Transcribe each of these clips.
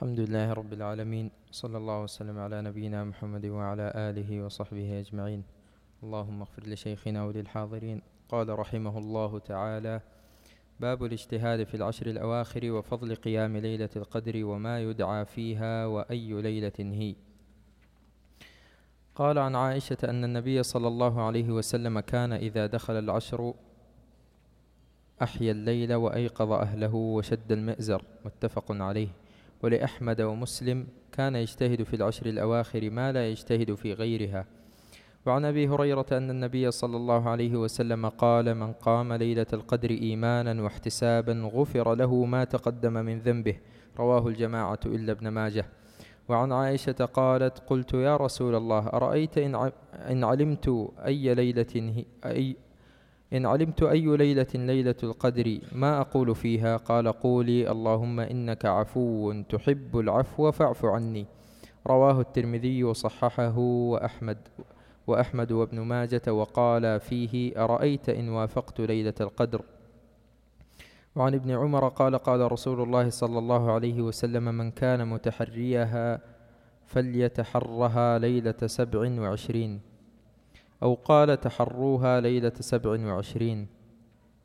الحمد لله رب العالمين صلى الله وسلم على نبينا محمد وعلى آله وصحبه أجمعين. اللهم اغفر لشيخنا وللحاضرين. قال رحمه الله تعالى باب الاجتهاد في العشر الأواخر وفضل قيام ليلة القدر وما يدعى فيها وأي ليلة هي. قال عن عائشة أن النبي صلى الله عليه وسلم كان إذا دخل العشر أحيا الليل وأيقظ أهله وشد المئزر. متفق عليه. ولأحمد ومسلم كان يجتهد في العشر الأواخر ما لا يجتهد في غيرها. وعن أبي هريرة أن النبي صلى الله عليه وسلم قال من قام ليلة القدر إيمانا واحتسابا غفر له ما تقدم من ذنبه رواه الجماعة إلا ابن ماجه. وعن عائشة قالت قلت يا رسول الله أرأيت إن علمت أي ليلة أي إن علمت أي ليلة ليلة القدر ما أقول فيها؟ قال قولي اللهم إنك عفو تحب العفو فاعف عني. رواه الترمذي وصححه وأحمد وأحمد وابن ماجة وقال فيه أرأيت إن وافقت ليلة القدر؟ وعن ابن عمر قال قال رسول الله صلى الله عليه وسلم من كان متحريها فليتحرها ليلة سبع وعشرين. أو قال تحروها ليلة سبع وعشرين.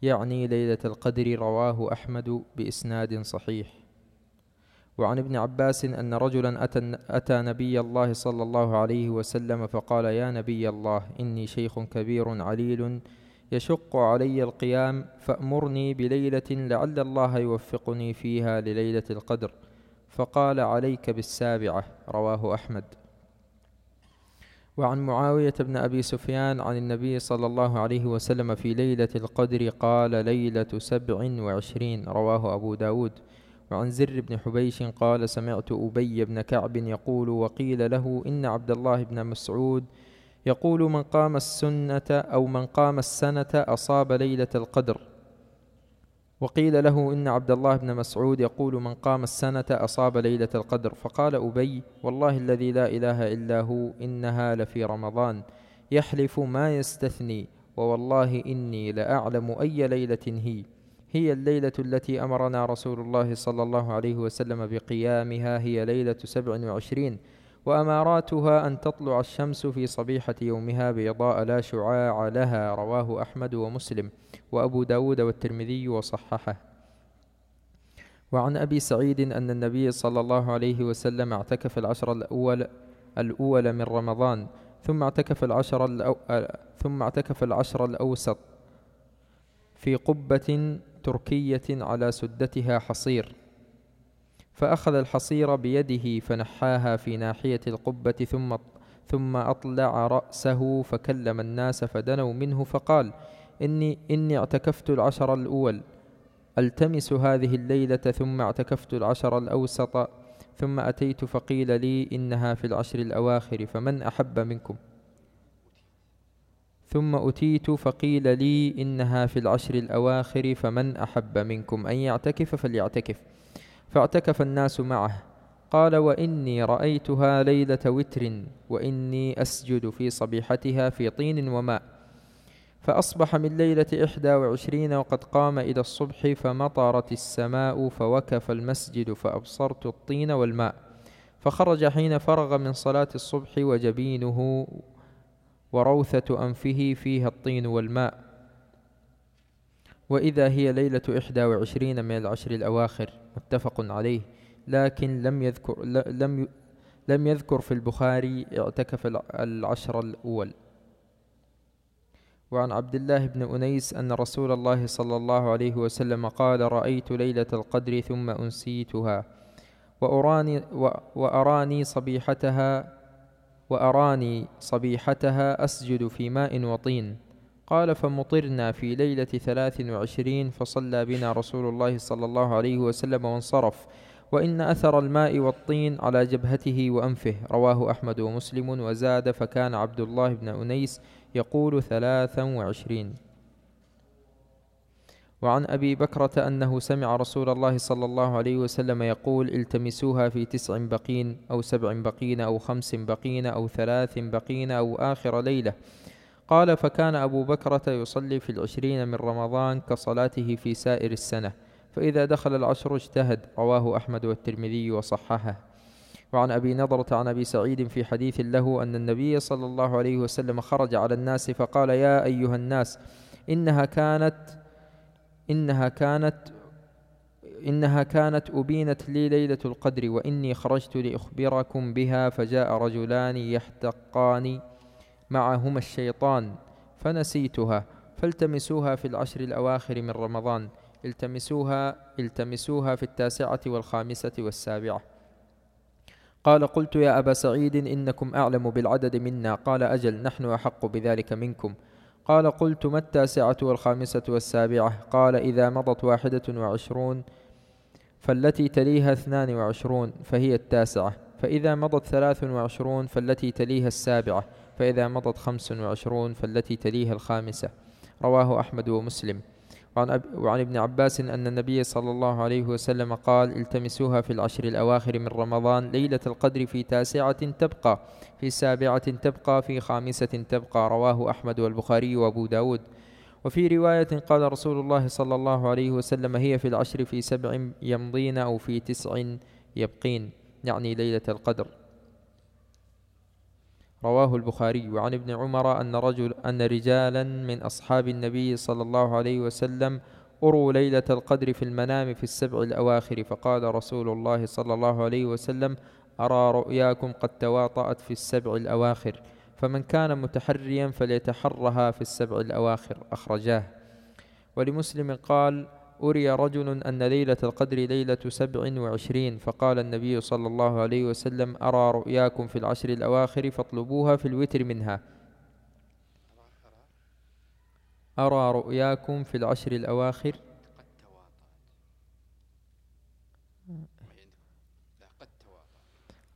يعني ليلة القدر رواه أحمد بإسناد صحيح. وعن ابن عباس أن رجلا أتى, أتى نبي الله صلى الله عليه وسلم فقال يا نبي الله إني شيخ كبير عليل يشق علي القيام فأمرني بليلة لعل الله يوفقني فيها لليلة القدر. فقال عليك بالسابعة رواه أحمد. وعن معاوية بن أبي سفيان عن النبي صلى الله عليه وسلم في ليلة القدر قال ليلة سبع وعشرين رواه أبو داود. وعن زر بن حبيش قال سمعت أبي بن كعب يقول وقيل له إن عبد الله بن مسعود يقول من قام السنة أو من قام السنة أصاب ليلة القدر. وقيل له إن عبد الله بن مسعود يقول من قام السنة أصاب ليلة القدر. فقال أبي والله الذي لا إله إلا هو إنها لفي رمضان يحلف ما يستثني ووالله إني لأعلم أي ليلة هي. هي الليلة التي أمرنا رسول الله صلى الله عليه وسلم بقيامها هي ليلة سبع وعشرين. وأماراتها أن تطلع الشمس في صبيحة يومها بيضاء لا شعاع لها رواه أحمد ومسلم وأبو داود والترمذي وصححه. وعن أبي سعيد أن النبي صلى الله عليه وسلم اعتكف العشر الأول الأول من رمضان ثم اعتكف العشر الأو... ثم اعتكف العشر الأوسط في قبة تركية على سدتها حصير. فأخذ الحصير بيده فنحاها في ناحية القبة ثم ثم أطلع رأسه فكلم الناس فدنوا منه فقال إني إني اعتكفت العشر الأول ألتمس هذه الليلة ثم اعتكفت العشر الأوسط ثم أتيت فقيل لي إنها في العشر الأواخر فمن أحب منكم؟ ثم أتيت فقيل لي إنها في العشر الأواخر فمن أحب منكم؟ أن يعتكف فليعتكف. فاعتكف الناس معه. قال وإني رأيتها ليلة وتر وإني أسجد في صبيحتها في طين وماء. فأصبح من ليلة إحدى وعشرين وقد قام إلى الصبح فمطرت السماء فوكف المسجد فأبصرت الطين والماء. فخرج حين فرغ من صلاة الصبح وجبينه وروثة أنفه فيها الطين والماء. وإذا هي ليلة إحدى وعشرين من العشر الأواخر. متفق عليه. لكن لم يذكر لم لم يذكر في البخاري اعتكف العشر الأول. وعن عبد الله بن أنيس أن رسول الله صلى الله عليه وسلم قال رأيت ليلة القدر ثم أنسيتها وأراني, وأراني صبيحتها وأراني صبيحتها أسجد في ماء وطين. قال فمطرنا في ليلة ثلاث وعشرين فصلى بنا رسول الله صلى الله عليه وسلم وانصرف. وإن أثر الماء والطين على جبهته وأنفه. رواه أحمد ومسلم. وزاد فكان عبد الله بن أنيس يقول ثلاثا وعشرين. وعن أبي بكرة أنه سمع رسول الله صلى الله عليه وسلم يقول التمسوها في تسع بقين أو سبع بقين أو خمس بقين أو ثلاث بقين أو آخر ليلة. قال فكان أبو بكرة يصلي في العشرين من رمضان كصلاته في سائر السنة فإذا دخل العشر اجتهد. رواه أحمد والترمذي وصححه. وعن أبي نضرة عن أبي سعيد في حديث له أن النبي صلى الله عليه وسلم خرج على الناس فقال يا أيها الناس إنها كانت إنها كانت إنها كانت أبينت لي ليلة القدر وإني خرجت لأخبركم بها فجاء رجلان يحتقان معهما الشيطان فنسيتها. فالتمسوها في العشر الأواخر من رمضان. التمسوها التمسوها في التاسعة والخامسة والسابعة. قال قلت يا أبا سعيد إنكم أعلم بالعدد منا. قال أجل نحن أحق بذلك منكم. قال قلت ما التاسعة والخامسة والسابعة؟ قال إذا مضت واحدة وعشرون فالتي تليها اثنان وعشرون فهي التاسعة. فإذا مضت ثلاث وعشرون فالتي تليها السابعة. فإذا مضت خمس وعشرون فالتي تليها الخامسة. رواه أحمد ومسلم. وعن, أب وعن ابن عباس أن النبي صلى الله عليه وسلم قال التمسوها في العشر الأواخر من رمضان ليلة القدر في تاسعة تبقى في سابعة تبقى في خامسة تبقى. رواه أحمد والبخاري وأبو داود. وفي رواية قال رسول الله صلى الله عليه وسلم هي في العشر في سبع يمضين أو في تسع يبقين. يعني ليلة القدر. رواه البخاري. وعن ابن عمر أن رجل أن رجالا من أصحاب النبي صلى الله عليه وسلم أروا ليلة القدر في المنام في السبع الأواخر فقال رسول الله صلى الله عليه وسلم أرى رؤياكم قد تواطأت في السبع الأواخر فمن كان متحريا فليتحرها في السبع الأواخر. أخرجاه. ولمسلم قال أري رجل أن ليلة القدر ليلة سبع وعشرين فقال النبي صلى الله عليه وسلم أرى رؤياكم في العشر الأواخر فاطلبوها في الوتر منها. أرى رؤياكم في العشر الأواخر؟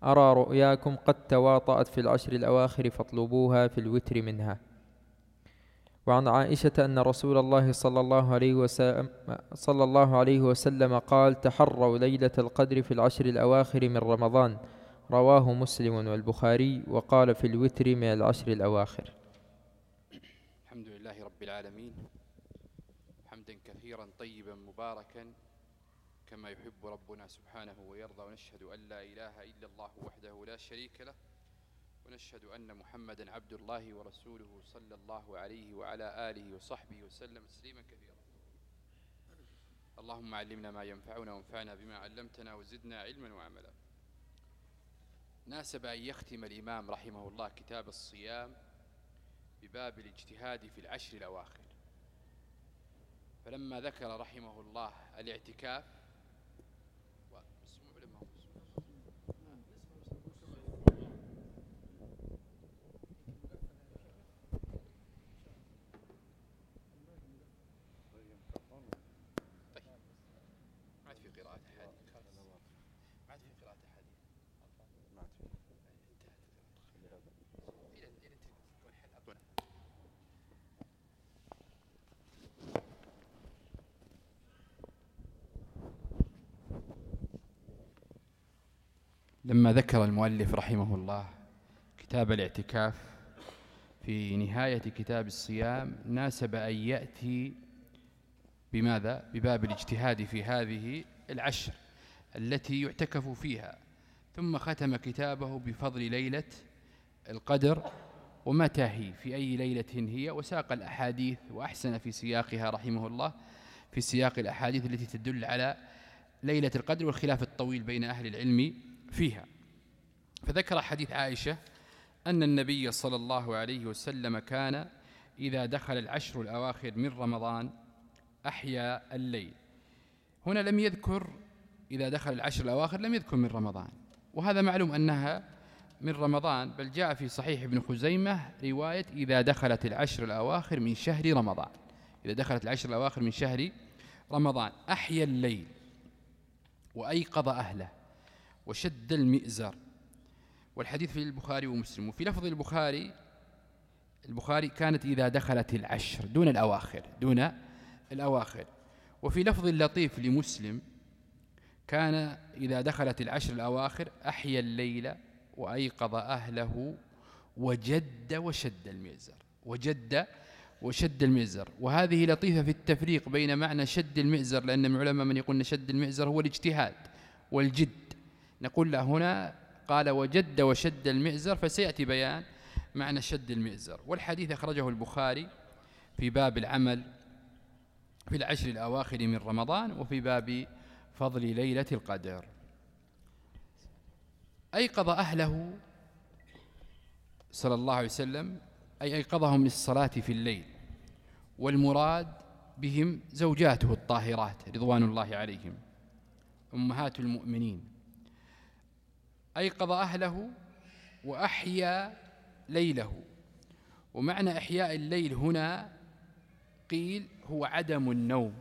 أرى رؤياكم قد تواطأت في العشر الأواخر فاطلبوها في الوتر منها. وعن عائشة أن رسول الله صلى الله عليه وسلم صلى الله عليه وسلم قال تحروا ليلة القدر في العشر الأواخر من رمضان رواه مسلم والبخاري وقال في الوتر من العشر الأواخر. الحمد لله رب العالمين حمدا كثيرا طيبا مباركا كما يحب ربنا سبحانه ويرضى ونشهد أن لا إله إلا الله وحده لا شريك له ونشهد أن محمدا عبد الله ورسوله صلى الله عليه وعلى آله وصحبه وسلم تسليما كثيرا. اللهم علمنا ما ينفعنا وانفعنا بما علمتنا وزدنا علما وعملا. ناسب أن يختم الإمام رحمه الله كتاب الصيام بباب الاجتهاد في العشر الأواخر. فلما ذكر رحمه الله الاعتكاف لما ذكر المؤلف رحمه الله كتاب الاعتكاف. في نهاية كتاب الصيام ناسب أن يأتي بماذا؟ بباب الاجتهاد في هذه العشر التي يعتكف فيها. ثم ختم كتابه بفضل ليلة القدر ومتى هي في أي ليلة هي؟ وساق الأحاديث وأحسن في سياقها رحمه الله في سياق الأحاديث التي تدل على ليلة القدر والخلاف الطويل بين أهل العلم فيها. فذكر حديث عائشة أن النبي صلى الله عليه وسلم كان إذا دخل العشر الأواخر من رمضان أحيا الليل. هنا لم يذكر إذا دخل العشر الأواخر لم يذكر من رمضان. وهذا معلوم أنها من رمضان بل جاء في صحيح ابن خزيمة رواية إذا دخلت العشر الأواخر من شهر رمضان. إذا دخلت العشر الأواخر من شهر رمضان. أحيا الليل وأيقظ أهله. وشد المئزر. والحديث في البخاري ومسلم. وفي لفظ البخاري البخاري كانت إذا دخلت العشر دون الأواخر دون الأواخر. وفي لفظ اللطيف لمسلم كان إذا دخلت العشر الأواخر أحيا الليل وأيقظ أهله وجد وشد المئزر. وجد وشد المئزر. وهذه لطيفة في التفريق بين معنى شد المئزر لأن من العلماء من يقول أن شد المئزر هو الاجتهاد والجد. نقول له هنا قال وجد وشد المئزر فسيأتي بيان معنى شد المئزر. والحديث أخرجه البخاري في باب العمل في العشر الأواخر من رمضان وفي باب فضل ليلة القدر. أيقظ أهله صلى الله عليه وسلم أي أيقظهم للصلاة في الليل والمراد بهم زوجاته الطاهرات رضوان الله عليهم أمهات المؤمنين. أيقظ أهله وأحيا ليله. ومعنى إحياء الليل هنا قيل هو عدم النوم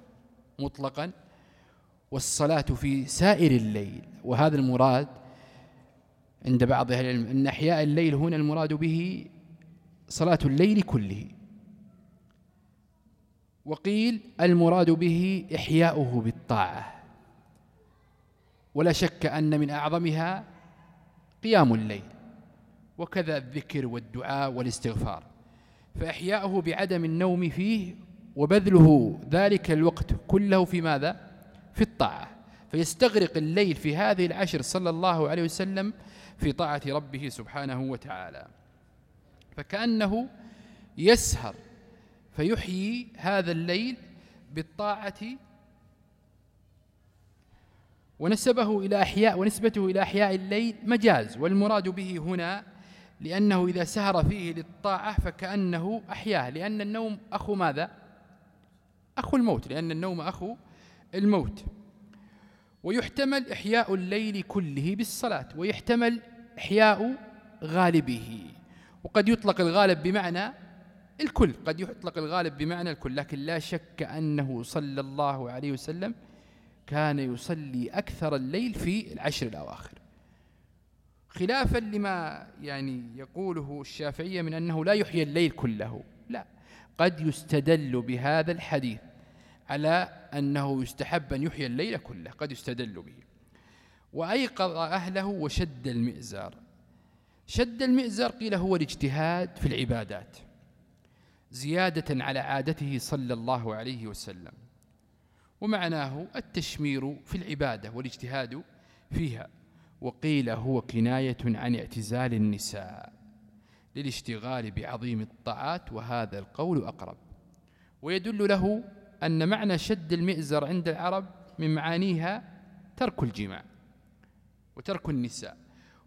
مطلقا والصلاة في سائر الليل. وهذا المراد عند بعض أهل العلم أن إحياء الليل هنا المراد به صلاة الليل كله. وقيل المراد به إحياؤه بالطاعة. ولا شك أن من أعظمها قيام الليل وكذا الذكر والدعاء والاستغفار. فإحياؤه بعدم النوم فيه وبذله ذلك الوقت كله في ماذا؟ في الطاعة. فيستغرق الليل في هذه العشر صلى الله عليه وسلم في طاعة ربه سبحانه وتعالى. فكأنه يسهر فيحيي هذا الليل بالطاعة ونسبه إلى أحياء ونسبته إلى أحياء الليل مجاز والمراد به هنا لأنه إذا سهر فيه للطاعة فكأنه أحياه. لأن النوم أخو ماذا؟ أخو الموت لأن النوم أخو الموت. ويحتمل إحياء الليل كله بالصلاة ويحتمل إحياء غالبه. وقد يطلق الغالب بمعنى الكل قد يطلق الغالب بمعنى الكل لكن لا شك أنه صلى الله عليه وسلم كان يصلي أكثر الليل في العشر الأواخر. خلافا لما يعني يقوله الشافعية من أنه لا يحيي الليل كله. لا قد يستدل بهذا الحديث على أنه يستحب أن يحيي الليل كله قد يستدل به. وأيقظ أهله وشد المئزار. شد المئزر قيل هو الاجتهاد في العبادات زيادة على عادته صلى الله عليه وسلم. ومعناه التشمير في العبادة والاجتهاد فيها وقيل هو كناية عن اعتزال النساء للاشتغال بعظيم الطاعات وهذا القول أقرب. ويدل له أن معنى شد المئزر عند العرب من معانيها ترك الجماع وترك النساء.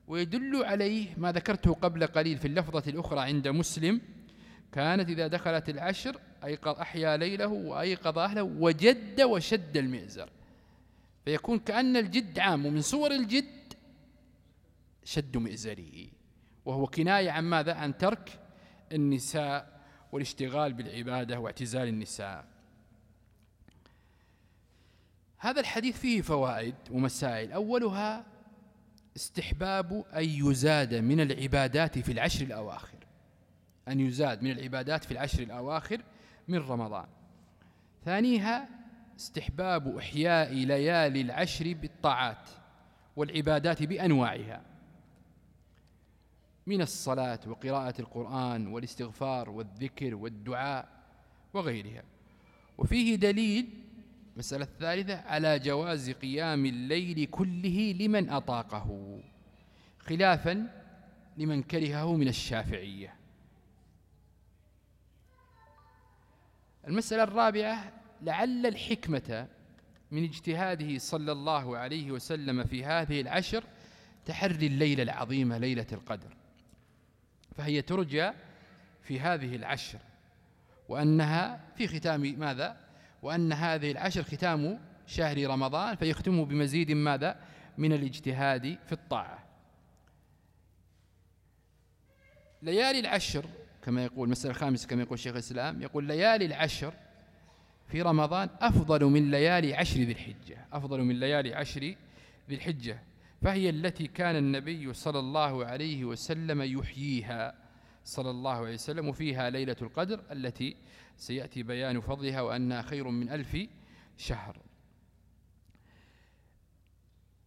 ويدل عليه ما ذكرته قبل قليل في اللفظة الأخرى عند مسلم كانت إذا دخلت العشر أيقظ أحيا ليله وأيقظ أهله وجد وشد المئزر. فيكون كأن الجد عام ومن صور الجد شد مئزره وهو كناية عن ماذا؟ عن ترك النساء والاشتغال بالعبادة واعتزال النساء. هذا الحديث فيه فوائد ومسائل. أولها استحباب أن يزاد من العبادات في العشر الأواخر. أن يزاد من العبادات في العشر الأواخر من رمضان. ثانيها استحباب إحياء ليالي العشر بالطاعات والعبادات بأنواعها. من الصلاة وقراءة القرآن والاستغفار والذكر والدعاء وغيرها. وفيه دليل مسألة الثالثة على جواز قيام الليل كله لمن أطاقه خلافا لمن كرهه من الشافعية. المسألة الرابعة لعل الحكمة من اجتهاده صلى الله عليه وسلم في هذه العشر تحري الليلة العظيمة ليلة القدر. فهي ترجى في هذه العشر. وأنها في ختام ماذا؟ وأن هذه العشر ختام شهر رمضان فيختم بمزيد ماذا؟ من الاجتهاد في الطاعة. ليالي العشر كما يقول المسألة الخامسة كما يقول شيخ الإسلام يقول ليالي العشر في رمضان أفضل من ليالي عشر ذي الحجة. أفضل من ليالي عشر ذي الحجة. فهي التي كان النبي صلى الله عليه وسلم يحييها. صلى الله عليه وسلم وفيها ليلة القدر التي سيأتي بيان فضلها وأنها خير من ألف شهر.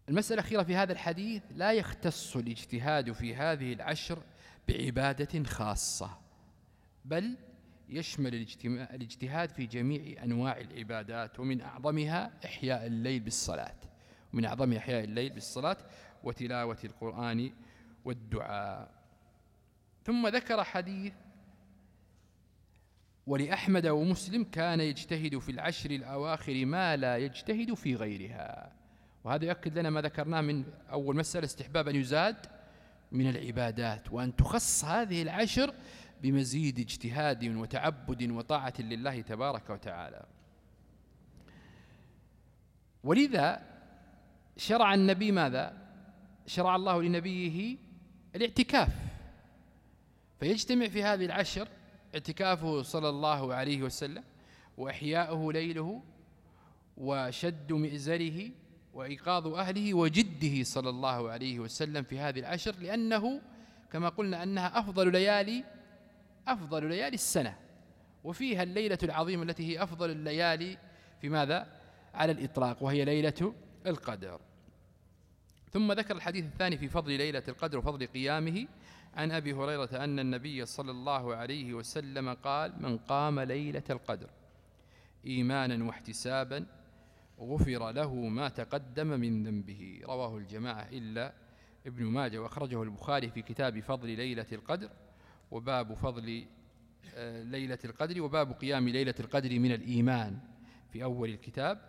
المسألة الأخيرة في هذا الحديث لا يختص الاجتهاد في هذه العشر بعبادة خاصة. بل يشمل الاجتهاد في جميع أنواع العبادات ومن أعظمها إحياء الليل بالصلاة. ومن أعظم إحياء الليل بالصلاة وتلاوة القرآن والدعاء. ثم ذكر حديث ولأحمد ومسلم كان يجتهد في العشر الأواخر ما لا يجتهد في غيرها. وهذا يؤكد لنا ما ذكرناه من أول مسألة استحباب أن يزاد من العبادات وأن تخص هذه العشر بمزيد اجتهاد وتعبد وطاعة لله تبارك وتعالى. ولذا شرع النبي ماذا؟ شرع الله لنبيه الاعتكاف. فيجتمع في هذه العشر اعتكافه صلى الله عليه وسلم وإحياؤه ليله وشد مئزره وإيقاظ أهله وجده صلى الله عليه وسلم في هذه العشر لأنه كما قلنا أنها أفضل ليالي أفضل ليالي السنة وفيها الليلة العظيمة التي هي أفضل الليالي في ماذا؟ على الإطلاق وهي ليلة القدر. ثم ذكر الحديث الثاني في فضل ليلة القدر وفضل قيامه عن أبي هريرة أن النبي صلى الله عليه وسلم قال من قام ليلة القدر إيمانا واحتسابا غفر له ما تقدم من ذنبه. رواه الجماعة إلا ابن ماجه وأخرجه البخاري في كتاب فضل ليلة القدر. وباب فضل آه، ليلة القدر وباب قيام ليلة القدر من الإيمان في أول الكتاب.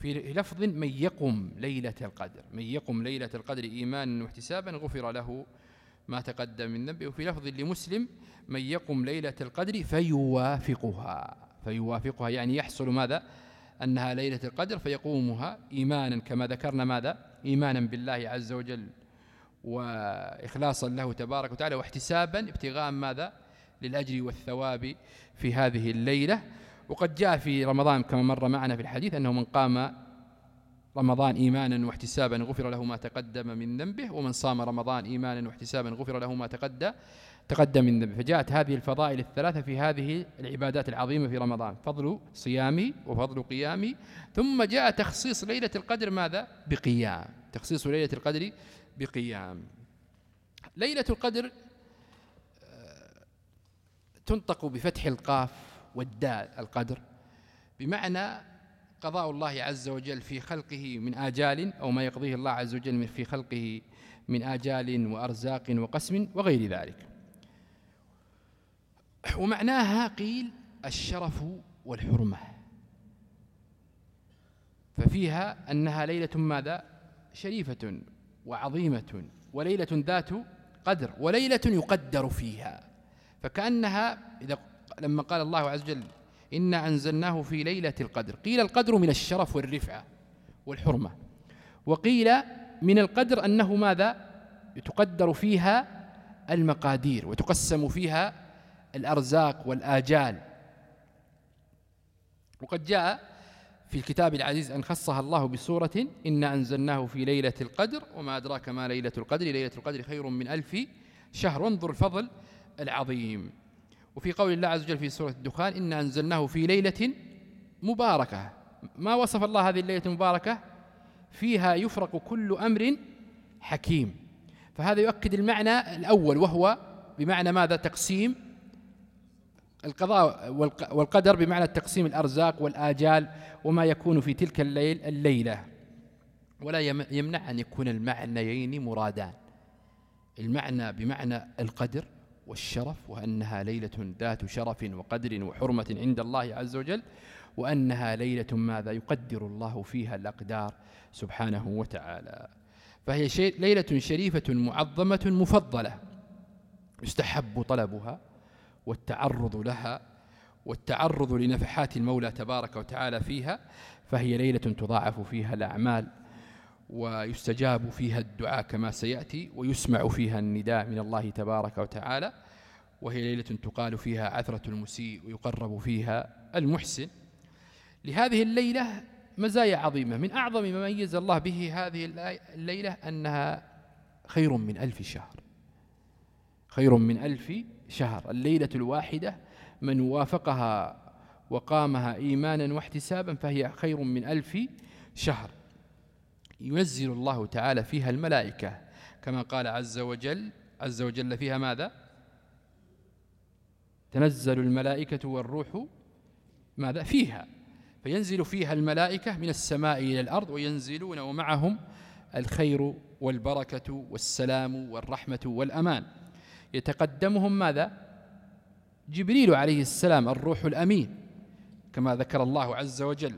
في لفظ من يقم ليلة القدر من يقم ليلة القدر إيمانا واحتسابا غفر له ما تقدم من ذنبه. وفي لفظ لمسلم من يقم ليلة القدر فيوافقها. فيوافقها يعني يحصل ماذا؟ أنها ليلة القدر فيقومها إيمانا كما ذكرنا ماذا؟ إيمانا بالله عز وجل. وإخلاصا له تبارك وتعالى واحتسابا ابتغاء ماذا؟ للأجر والثواب في هذه الليلة. وقد جاء في رمضان كما مر معنا في الحديث أنه من قام رمضان إيمانا واحتسابا غفر له ما تقدم من ذنبه ومن صام رمضان إيمانا واحتسابا غفر له ما تقدم تقدم من ذنبه. فجاءت هذه الفضائل الثلاثة في هذه العبادات العظيمة في رمضان فضل صيامي وفضل قيامي. ثم جاء تخصيص ليلة القدر ماذا؟ بقيام. تخصيص ليلة القدر بقيام. ليلة القدر آه، تنطق بفتح القاف والدال القدر بمعنى قضاء الله عز وجل في خلقه من آجال أو ما يقضيه الله عز وجل في خلقه من آجال وأرزاق وقسم وغير ذلك. ومعناها قيل الشرف والحرمة. ففيها أنها ليلة ماذا؟ شريفة. وعظيمة وليلة ذات قدر وليلة يقدر فيها. فكأنها إذا لما قال الله عز وجل إنا أنزلناه في ليلة القدر قيل القدر من الشرف والرفعة والحرمة. وقيل من القدر أنه ماذا؟ تقدر فيها المقادير وتقسم فيها الأرزاق والآجال. وقد جاء في الكتاب العزيز أن خصها الله بسورة إنا أنزلناه في ليلة القدر وما أدراك ما ليلة القدر ليلة القدر خير من ألف شهر. وانظر الفضل العظيم. وفي قول الله عز وجل في سورة الدخان إنا أنزلناه في ليلة مباركة. ما وصف الله هذه الليلة المباركة؟ فيها يفرق كل أمر حكيم. فهذا يؤكد المعنى الأول وهو بمعنى ماذا؟ تقسيم القضاء والقدر بمعنى تقسيم الأرزاق والآجال وما يكون في تلك الليل الليلة. ولا يمنع أن يكون المعنيين مرادان. المعنى بمعنى القدر والشرف وأنها ليلة ذات شرف وقدر وحرمة عند الله عز وجل وأنها ليلة ماذا؟ يقدر الله فيها الأقدار سبحانه وتعالى. فهي ليلة شريفة معظمة مفضلة يستحب طلبها. والتعرض لها والتعرض لنفحات المولى تبارك وتعالى فيها فهي ليلة تضاعف فيها الأعمال ويستجاب فيها الدعاء كما سيأتي ويسمع فيها النداء من الله تبارك وتعالى وهي ليلة تقال فيها عثرة المسيء ويقرب فيها المحسن. لهذه الليلة مزايا عظيمة. من أعظم ما ميز الله به هذه الليلة أنها خير من ألف شهر. خير من ألف شهر. الليلة الواحدة من وافقها وقامها إيمانا واحتسابا فهي خير من ألف شهر. ينزل الله تعالى فيها الملائكة كما قال عز وجل عز وجل فيها ماذا؟ تنزل الملائكة والروح ماذا؟ فيها. فينزل فيها الملائكة من السماء إلى الأرض وينزلون ومعهم الخير والبركة والسلام والرحمة والأمان. يتقدمهم ماذا؟ جبريل عليه السلام الروح الأمين كما ذكر الله عز وجل.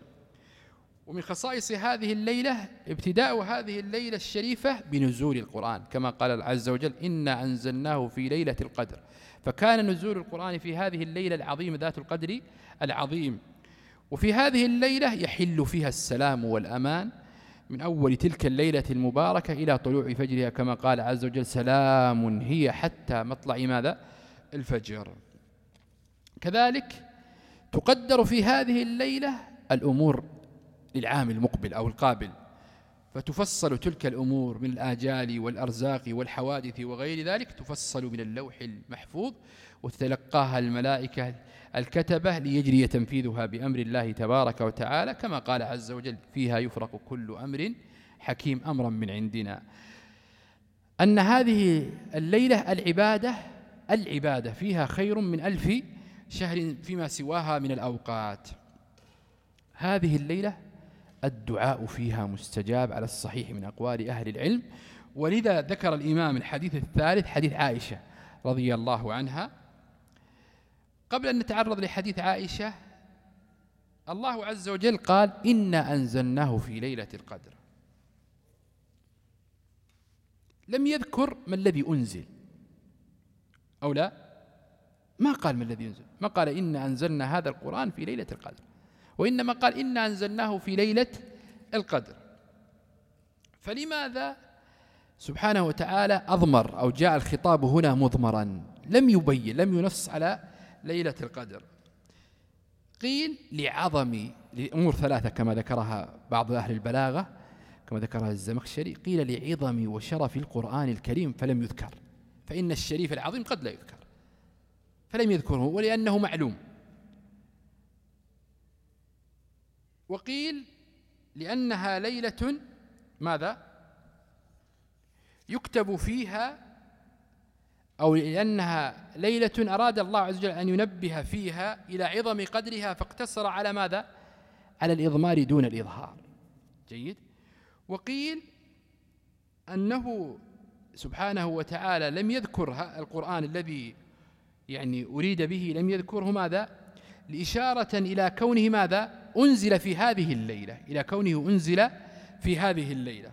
ومن خصائص هذه الليلة ابتداء هذه الليلة الشريفة بنزول القرآن. كما قال عز وجل إنا أنزلناه في ليلة القدر. فكان نزول القرآن في هذه الليلة العظيمة ذات القدر العظيم. وفي هذه الليلة يحل فيها السلام والأمان من أول تلك الليلة المباركة إلى طلوع فجرها كما قال عز وجل سلام هي حتى مطلع ماذا؟ الفجر. كذلك تقدر في هذه الليلة الأمور للعام المقبل أو القابل فتفصل تلك الأمور من الآجال والأرزاق والحوادث وغير ذلك تفصل من اللوح المحفوظ وتتلقاها الملائكة الكتبة ليجري تنفيذها بأمر الله تبارك وتعالى كما قال عز وجل فيها يفرق كل أمر حكيم أمرا من عندنا. أن هذه الليلة العبادة العبادة فيها خير من ألف شهر فيما سواها من الأوقات. هذه الليلة الدعاء فيها مستجاب على الصحيح من أقوال أهل العلم. ولذا ذكر الإمام الحديث الثالث حديث عائشة رضي الله عنها قبل أن نتعرض لحديث عائشة الله عز وجل قال إنا أنزلناه في ليلة القدر. لم يذكر ما الذي أنزل. أو لا؟ ما قال ما الذي أنزل. ما قال إنا أنزلنا هذا القرآن في ليلة القدر. وإنما قال إنا أنزلناه في ليلة القدر. فلماذا سبحانه وتعالى أضمر أو جاء الخطاب هنا مضمرا؟ لم يبين لم ينص على ليلة القدر. قيل لعظم لأمور ثلاثة كما ذكرها بعض أهل البلاغة كما ذكرها الزمخشري قيل لعظم وشرف القرآن الكريم فلم يذكر. فإن الشريف العظيم قد لا يذكر. فلم يذكره ولأنه معلوم. وقيل لأنها ليلة ماذا؟ يكتب فيها أو لأنها ليلة أراد الله عز وجل أن ينبه فيها إلى عظم قدرها فاقتصر على ماذا؟ على الإضمار دون الإظهار. جيد؟ وقيل أنه سبحانه وتعالى لم يذكر القرآن الذي يعني أريد به لم يذكره ماذا؟ لإشارة إلى كونه ماذا؟ أنزل في هذه الليلة إلى كونه أنزل في هذه الليلة.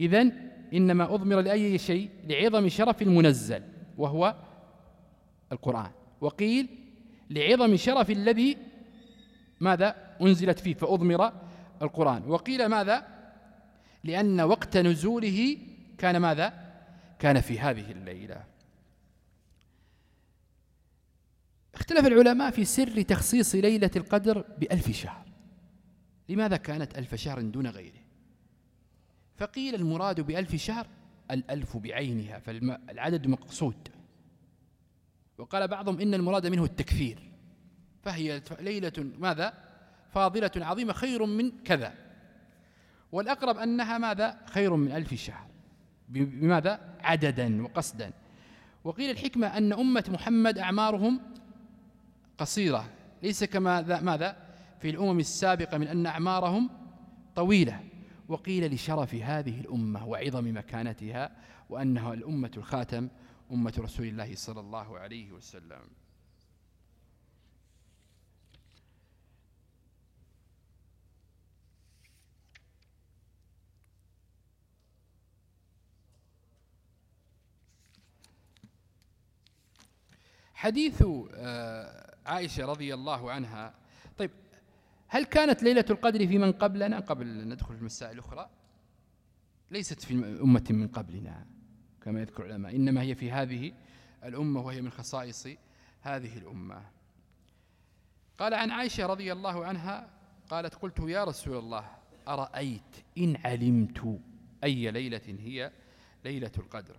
إذن إنما أضمر لأي شيء؟ لعظم شرف المنزل. وهو القرآن. وقيل لعظم شرف الذي ماذا أنزلت فيه فأضمر القرآن. وقيل ماذا؟ لأن وقت نزوله كان ماذا؟ كان في هذه الليلة. اختلف العلماء في سر تخصيص ليلة القدر بألف شهر. لماذا كانت ألف شهر دون غيره؟ فقيل المراد بألف شهر الألف بعينها فالعدد مقصود. وقال بعضهم إن المراد منه التكثير فهي ليلة ماذا؟ فاضلة عظيمة خير من كذا. والأقرب أنها ماذا؟ خير من ألف شهر. بماذا؟ عددا وقصدا. وقيل الحكمة أن أمة محمد أعمارهم قصيرة. ليس كما ماذا؟ في الأمم السابقة من أن أعمارهم طويلة. وقيل لشرف هذه الأمة وعظم مكانتها وأنها الأمة الخاتم أمة رسول الله صلى الله عليه وسلم. حديث آه، عائشة رضي الله عنها. طيب هل كانت ليلة القدر في من قبلنا؟ قبل أن ندخل في المسائل الأخرى. ليست في أمة من قبلنا كما يذكر العلماء. إنما هي في هذه الأمة وهي من خصائص هذه الأمة. قال عن عائشة رضي الله عنها قالت قلت يا رسول الله أرأيت إن علمت أي ليلة هي ليلة القدر؟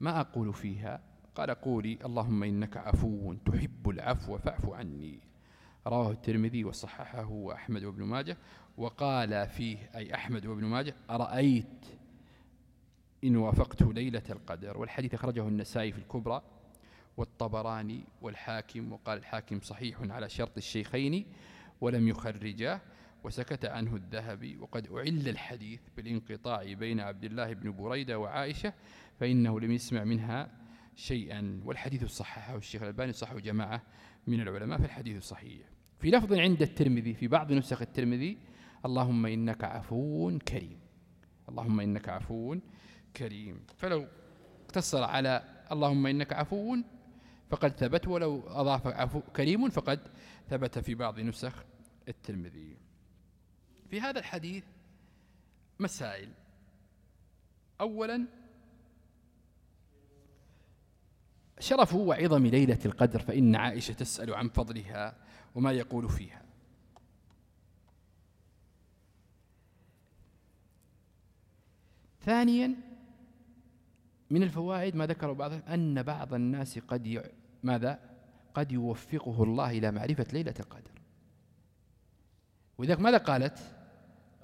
ما أقول فيها؟ قال قولي اللهم إنك عفو تحب العفو فاعف عني. رواه الترمذي وصححه وأحمد وابن ماجه وقال فيه أي أحمد وابن ماجه أرأيت إن وافقت ليلة القدر؟ والحديث أخرجه النسائي في الكبرى والطبراني والحاكم وقال الحاكم صحيح على شرط الشيخين ولم يخرجاه وسكت عنه الذهبي. وقد أعل الحديث بالانقطاع بين عبد الله بن بريدة وعائشة فإنه لم يسمع منها شيئا. والحديث صححه الشيخ الألباني صحه جماعة من العلماء فالحديث صحيح. في لفظ عند الترمذي في بعض نسخ الترمذي اللهم إنك عفو كريم. اللهم إنك عفو كريم. فلو اقتصر على اللهم إنك عفو فقد ثبت ولو أضاف عفو كريم فقد ثبت في بعض نسخ الترمذي. في هذا الحديث مسائل. أولا شرف وعظم ليلة القدر فإن عائشة تسأل عن فضلها وما يقول فيها. ثانيا من الفوائد ما ذكر بعض أن بعض الناس قد. ماذا؟ قد يوفقه الله إلى معرفة ليلة القدر. وإذا ماذا قالت؟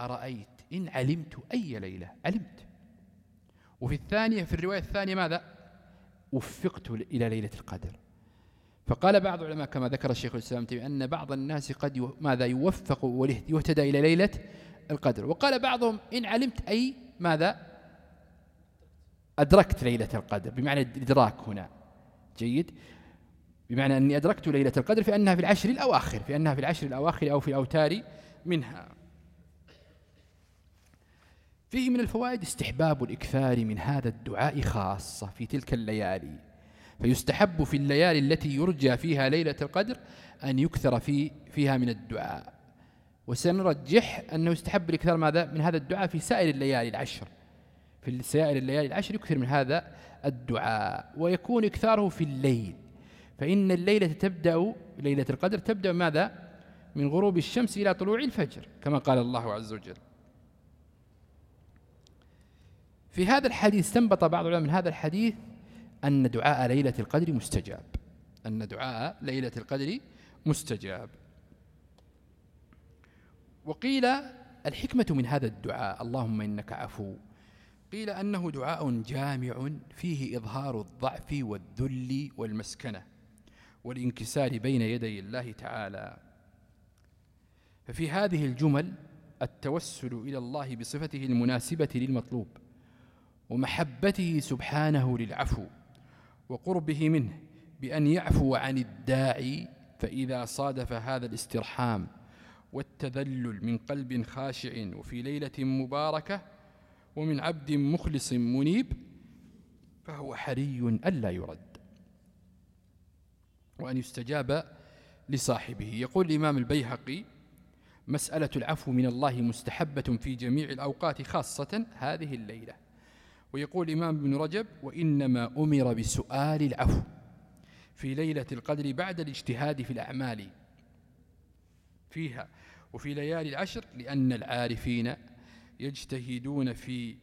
أرأيت إن علمت أي ليلة؟ علمت. وفي الثانية في الرواية الثانية ماذا؟ وفقت إلى ليلة القدر. فقال بعض العلماء كما ذكر الشيخ الإسلام أن بعض الناس قد ماذا يوفق ويهتدى إلى ليلة القدر. وقال بعضهم إن علمت أي ماذا؟ أدركت ليلة القدر بمعنى الإدراك هنا. جيد؟ بمعنى أني أدركت ليلة القدر في أنها في العشر الأواخر في أنها في العشر الأواخر أو في الأوتار منها. فيه من الفوائد استحباب الإكثار من هذا الدعاء خاصة في تلك الليالي. فيستحب في الليالي التي يرجى فيها ليلة القدر أن يكثر في فيها من الدعاء. وسنرجح أنه يستحب الإكثار ماذا من هذا الدعاء في سائر الليالي العشر. في سائر الليالي العشر يكثر من هذا الدعاء. ويكون إكثاره في الليل. فإن الليلة تبدأ ليلة القدر تبدأ ماذا؟ من غروب الشمس إلى طلوع الفجر كما قال الله عز وجل. في هذا الحديث استنبط بعض العلماء من هذا الحديث أن دعاء ليلة القدر مستجاب. أن دعاء ليلة القدر مستجاب. وقيل الحكمة من هذا الدعاء اللهم إنك عفو. قيل أنه دعاء جامع فيه إظهار الضعف والذل والمسكنة والانكسار بين يدي الله تعالى. ففي هذه الجمل التوسل إلى الله بصفته المناسبة للمطلوب ومحبته سبحانه للعفو. وقربه منه بأن يعفو عن الداعي فإذا صادف هذا الاسترحام والتذلل من قلب خاشع وفي ليلة مباركة ومن عبد مخلص منيب فهو حري ألا يرد وأن يستجاب لصاحبه. يقول الإمام البيهقي مسألة العفو من الله مستحبة في جميع الأوقات خاصة هذه الليلة. ويقول الإمام ابن رجب وإنما أمر بسؤال العفو في ليلة القدر بعد الاجتهاد في الأعمال فيها وفي ليالي العشر لأن العارفين يجتهدون في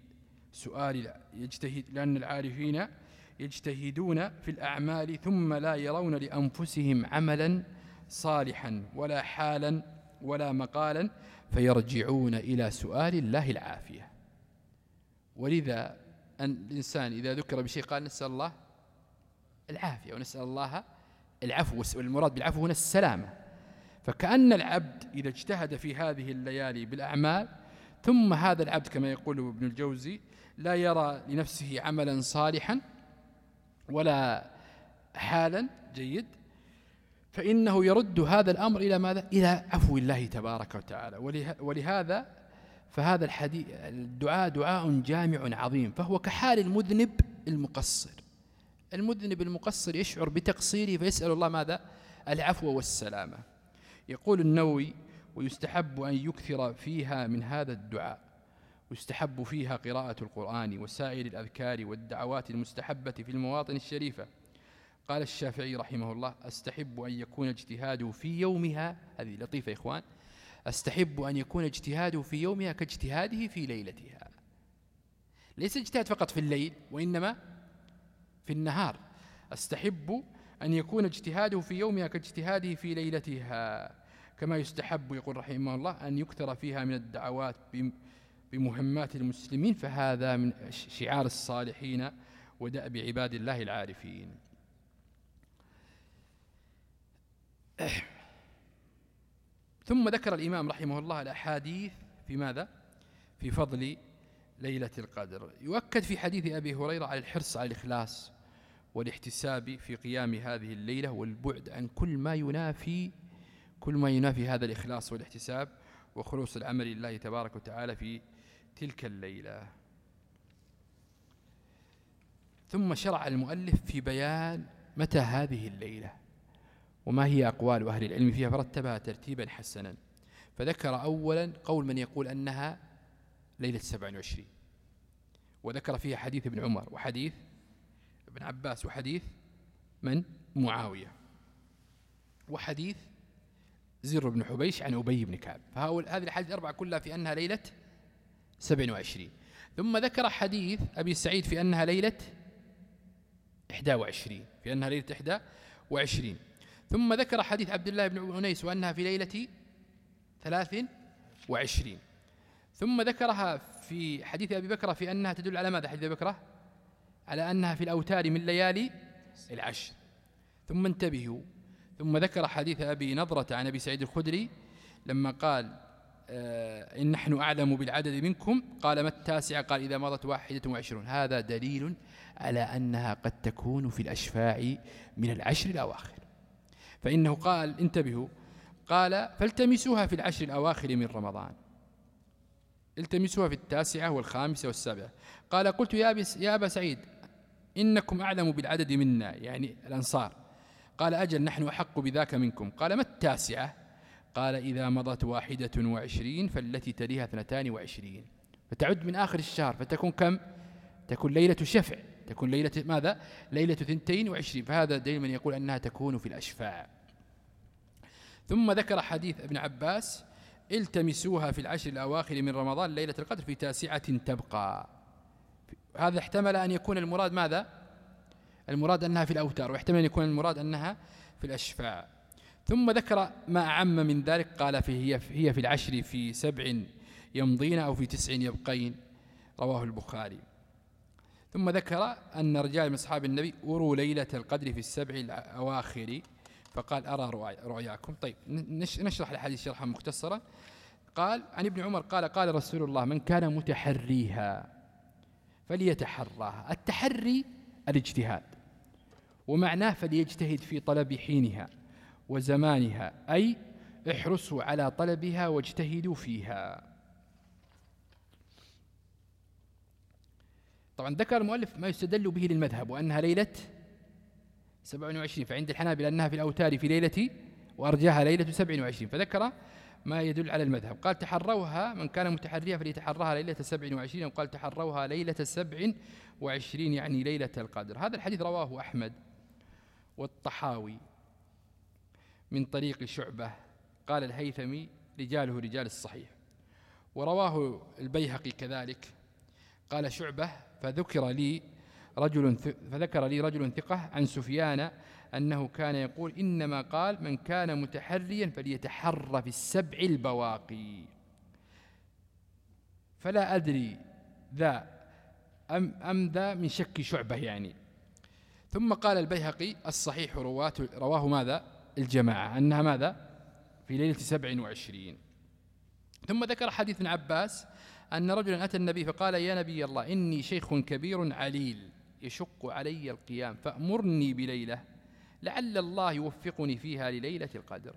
سؤال يجتهد لأن العارفين يجتهدون في الأعمال ثم لا يرون لأنفسهم عملا صالحا ولا حالا ولا مقالا فيرجعون إلى سؤال الله العافية. ولذا أن الإنسان إذا ذكر بشيء قال نسأل الله العافية ونسأل الله العفو والمراد بالعفو هنا السلامة. فكأن العبد إذا اجتهد في هذه الليالي بالأعمال ثم هذا العبد كما يقول ابن الجوزي لا يرى لنفسه عملا صالحا ولا حالا جيد. فإنه يرد هذا الأمر إلى ماذا؟ إلى عفو الله تبارك وتعالى. ولهذا فهذا الحديث الدعاء دعاء جامع عظيم. فهو كحال المذنب المقصر. المذنب المقصر يشعر بتقصيره فيسأل الله ماذا؟ العفو والسلامة. يقول النووي ويستحب أن يكثر فيها من هذا الدعاء. ويستحب فيها قراءة القرآن وسائر الأذكار والدعوات المستحبة في المواطن الشريفة. قال الشافعي رحمه الله أستحب أن يكون اجتهاده في يومها. هذه لطيفة إخوان. أستحب أن يكون اجتهاده في يومها كاجتهاده في ليلتها. ليس اجتهاد فقط في الليل وإنما في النهار. أستحب أن يكون اجتهاده في يومها كاجتهاده في ليلتها. كما يستحب يقول رحمه الله أن يكثر فيها من الدعوات بمهمات المسلمين. فهذا من شعار الصالحين ودأب عباد الله العارفين. ثم ذكر الإمام رحمه الله الأحاديث في ماذا؟ في فضل ليلة القدر. يؤكد في حديث أبي هريرة على الحرص على الإخلاص والاحتساب في قيام هذه الليلة والبعد عن كل ما ينافي كل ما ينافي هذا الإخلاص والاحتساب وخلوص العمل لله تبارك وتعالى في تلك الليلة. ثم شرع المؤلف في بيان متى هذه الليلة. وما هي أقوال أهل العلم فيها فرتبها ترتيبا حسنا. فذكر أولا قول من يقول أنها ليلة 27 وذكر فيها حديث ابن عمر وحديث ابن عباس وحديث من؟ معاوية. وحديث زر بن حبيش عن أبي بن كعب. فهذه الحديث الأربعة كلها في أنها ليلة 27 ثم ذكر حديث أبي سعيد في أنها ليلة 21 في أنها ليلة 21 ثم ذكر حديث عبد الله بن أنيس وأنها في ليلة 23 ثم ذكرها في حديث أبي بكر في أنها تدل على ماذا حديث أبي بكر؟ على أنها في الأوتار من ليالي العشر. ثم انتبهوا. ثم ذكر حديث أبي نظرة عن أبي سعيد الخدري لما قال آه إن نحن أعلم بالعدد منكم. قال ما التاسعة قال إذا مضت واحدة وعشرون. هذا دليل على أنها قد تكون في الأشفاع من العشر الأواخر. فإنه قال انتبهوا. قال فالتمسوها في العشر الأواخر من رمضان. التمسوها في التاسعة والخامسة والسابعة. قال قلت يا, يا أبا سعيد إنكم أعلم بالعدد منا يعني الأنصار. قال أجل نحن أحق بذاك منكم. قال ما التاسعة؟ قال إذا مضت واحدة وعشرين فالتي تليها اثنتان وعشرين. فتعد من آخر الشهر فتكون كم؟ تكون ليلة شفع. تكون ليلة ماذا؟ ليلة ثنتين وعشرين. فهذا دائما يقول أنها تكون في الأشفاع. ثم ذكر حديث ابن عباس التمسوها في العشر الأواخر من رمضان ليلة القدر في تاسعة تبقى. هذا احتمل أن يكون المراد ماذا؟ المراد أنها في الأوتار واحتمل أن يكون المراد أنها في الأشفاع. ثم ذكر ما أعم من ذلك قال في هي, هي في العشر في سبع يمضين أو في تسع يبقين. رواه البخاري. ثم ذكر أن رجال من أصحاب النبي أروا ليلة القدر في السبع الأواخر. فقال أرى رؤياكم. طيب نشرح الحديث شرحا مختصرا. قال عن ابن عمر قال قال رسول الله من كان متحريها فليتحراها التحري الاجتهاد ومعناه فليجتهد في طلب حينها وزمانها أي احرصوا على طلبها واجتهدوا فيها. طبعا ذكر المؤلف ما يستدل به للمذهب وأنها ليلة 27 فعند الحنابلة أنها في الأوتار في ليلة وأرجاها ليلة 27 فذكر ما يدل على المذهب. قال تحروها من كان متحريها فليتحرها ليلة 27 وقال تحروها ليلة 27 يعني ليلة القدر. هذا الحديث رواه أحمد والطحاوي من طريق شعبة. قال الهيثمي رجاله رجال الصحيح. ورواه البيهقي كذلك. قال شعبة فذكر لي رجل فذكر لي رجل ثقة عن سفيان أنه كان يقول إنما قال من كان متحريا فليتحر في السبع البواقي. فلا أدري ذا أم, أم ذا من شك شعبة يعني. ثم قال البيهقي الصحيح رواه, رواه ماذا؟ الجماعة أنها ماذا؟ في ليلة سبع وعشرين. ثم ذكر حديث ابن عباس أن رجلا أتى النبي فقال يا نبي الله إني شيخ كبير عليل يشق علي القيام فأمرني بليلة لعل الله يوفقني فيها لليلة القدر.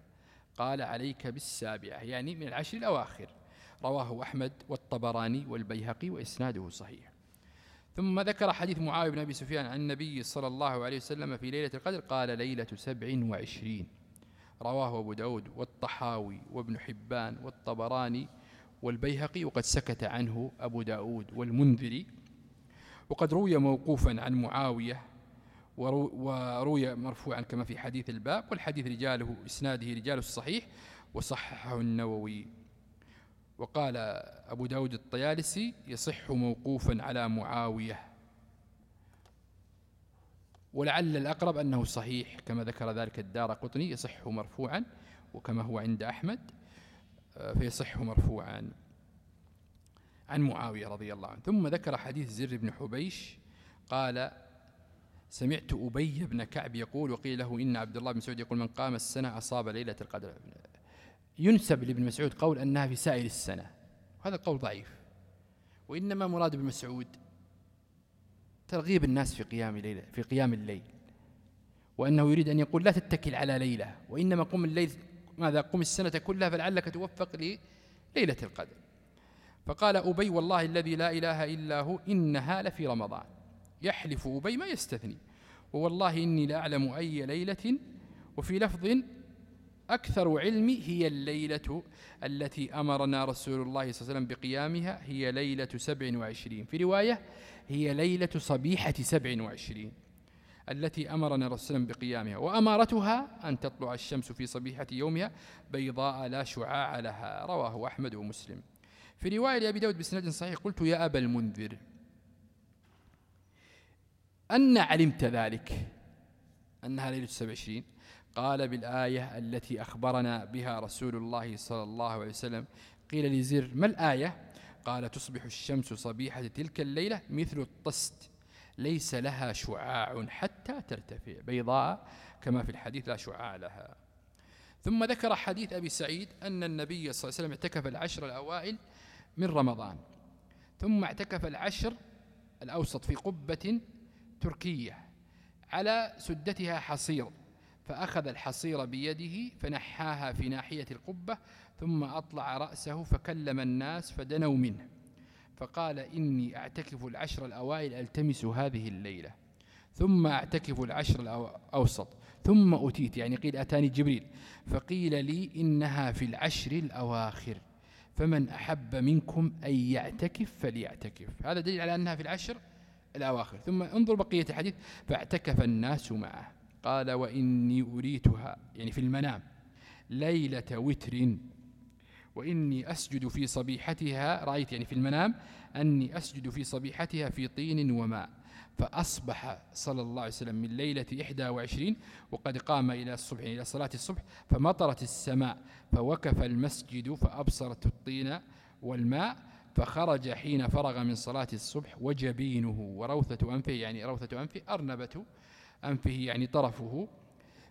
قال عليك بالسابعة يعني من العشر الأواخر. رواه أحمد والطبراني والبيهقي وإسناده صحيح. ثم ذكر حديث معاوية بن أبي سفيان عن النبي صلى الله عليه وسلم في ليلة القدر قال ليلة سبع وعشرين. رواه أبو داود والطحاوي وابن حبان والطبراني والبيهقي وقد سكت عنه أبو داود والمنذري وقد روي موقوفا عن معاوية وروي مرفوعا كما في حديث الباب والحديث رجاله إسناده رجال الصحيح وصححه النووي. وقال أبو داود الطيالسي يصح موقوفا على معاوية. ولعل الأقرب أنه صحيح كما ذكر ذلك الدار قطني يصح مرفوعا وكما هو عند أحمد. فيصح مرفوعا عن معاوية رضي الله عنه. ثم ذكر حديث زر بن حبيش قال سمعت أبي بن كعب يقول وقيل له إن عبد الله بن مسعود يقول من قام السنة أصاب ليلة القدر. ينسب لابن مسعود قول أنها في سائر السنة. وهذا القول ضعيف. وإنما مراد ابن مسعود ترغيب الناس في قيام ليلة في قيام الليل وأنه يريد أن يقول لا تتكل على ليلة وإنما قم الليل ماذا؟ قم السنة كلها فلعلك توفق لليلة القدر. فقال أبي والله الذي لا إله إلا هو إنها لفي رمضان. يحلف أبي ما يستثني. ووالله إني لأعلم أي ليلة وفي لفظ أكثر علمي هي الليلة التي أمرنا رسول الله صلى الله عليه وسلم بقيامها هي ليلة سبع وعشرين. في رواية هي ليلة صبيحة سبع وعشرين. التي أمرنا رسول الله بقيامها وأمارتها أن تطلع الشمس في صبيحة يومها بيضاء لا شعاع لها. رواه أحمد ومسلم. في رواية لأبي داود بسند صحيح قلت يا أبا المنذر أن علمت ذلك أنها ليلة السبع عشرين قال بالآية التي أخبرنا بها رسول الله صلى الله عليه وسلم قيل لزر ما الآية؟ قال تصبح الشمس صبيحة تلك الليلة مثل الطست. ليس لها شعاع حتى ترتفع بيضاء كما في الحديث لا شعاع لها. ثم ذكر حديث أبي سعيد أن النبي صلى الله عليه وسلم اعتكف العشر الأوائل من رمضان ثم اعتكف العشر الأوسط في قبة تركية على سدتها حصير فأخذ الحصير بيده فنحاها في ناحية القبة ثم أطلع رأسه فكلم الناس فدنوا منه. فقال إني أعتكف العشر الأوائل ألتمس هذه الليلة. ثم أعتكف العشر الأوسط ثم أتيت يعني قيل أتاني جبريل. فقيل لي إنها في العشر الأواخر. فمن أحب منكم أن يعتكف فليعتكف. هذا دليل على أنها في العشر الأواخر. ثم انظر بقية الحديث فاعتكف الناس معه. قال وإني أريتها. يعني في المنام. ليلة وتر وإني أسجد في صبيحتها رأيت يعني في المنام أني أسجد في صبيحتها في طين وماء. فأصبح صلى الله عليه وسلم من ليلة إحدى وعشرين وقد قام إلى الصبح إلى صلاة الصبح فمطرت السماء فوكف المسجد فأبصرت الطين والماء فخرج حين فرغ من صلاة الصبح وجبينه وروثة أنفه يعني روثة أنفه أرنبة أنفه يعني طرفه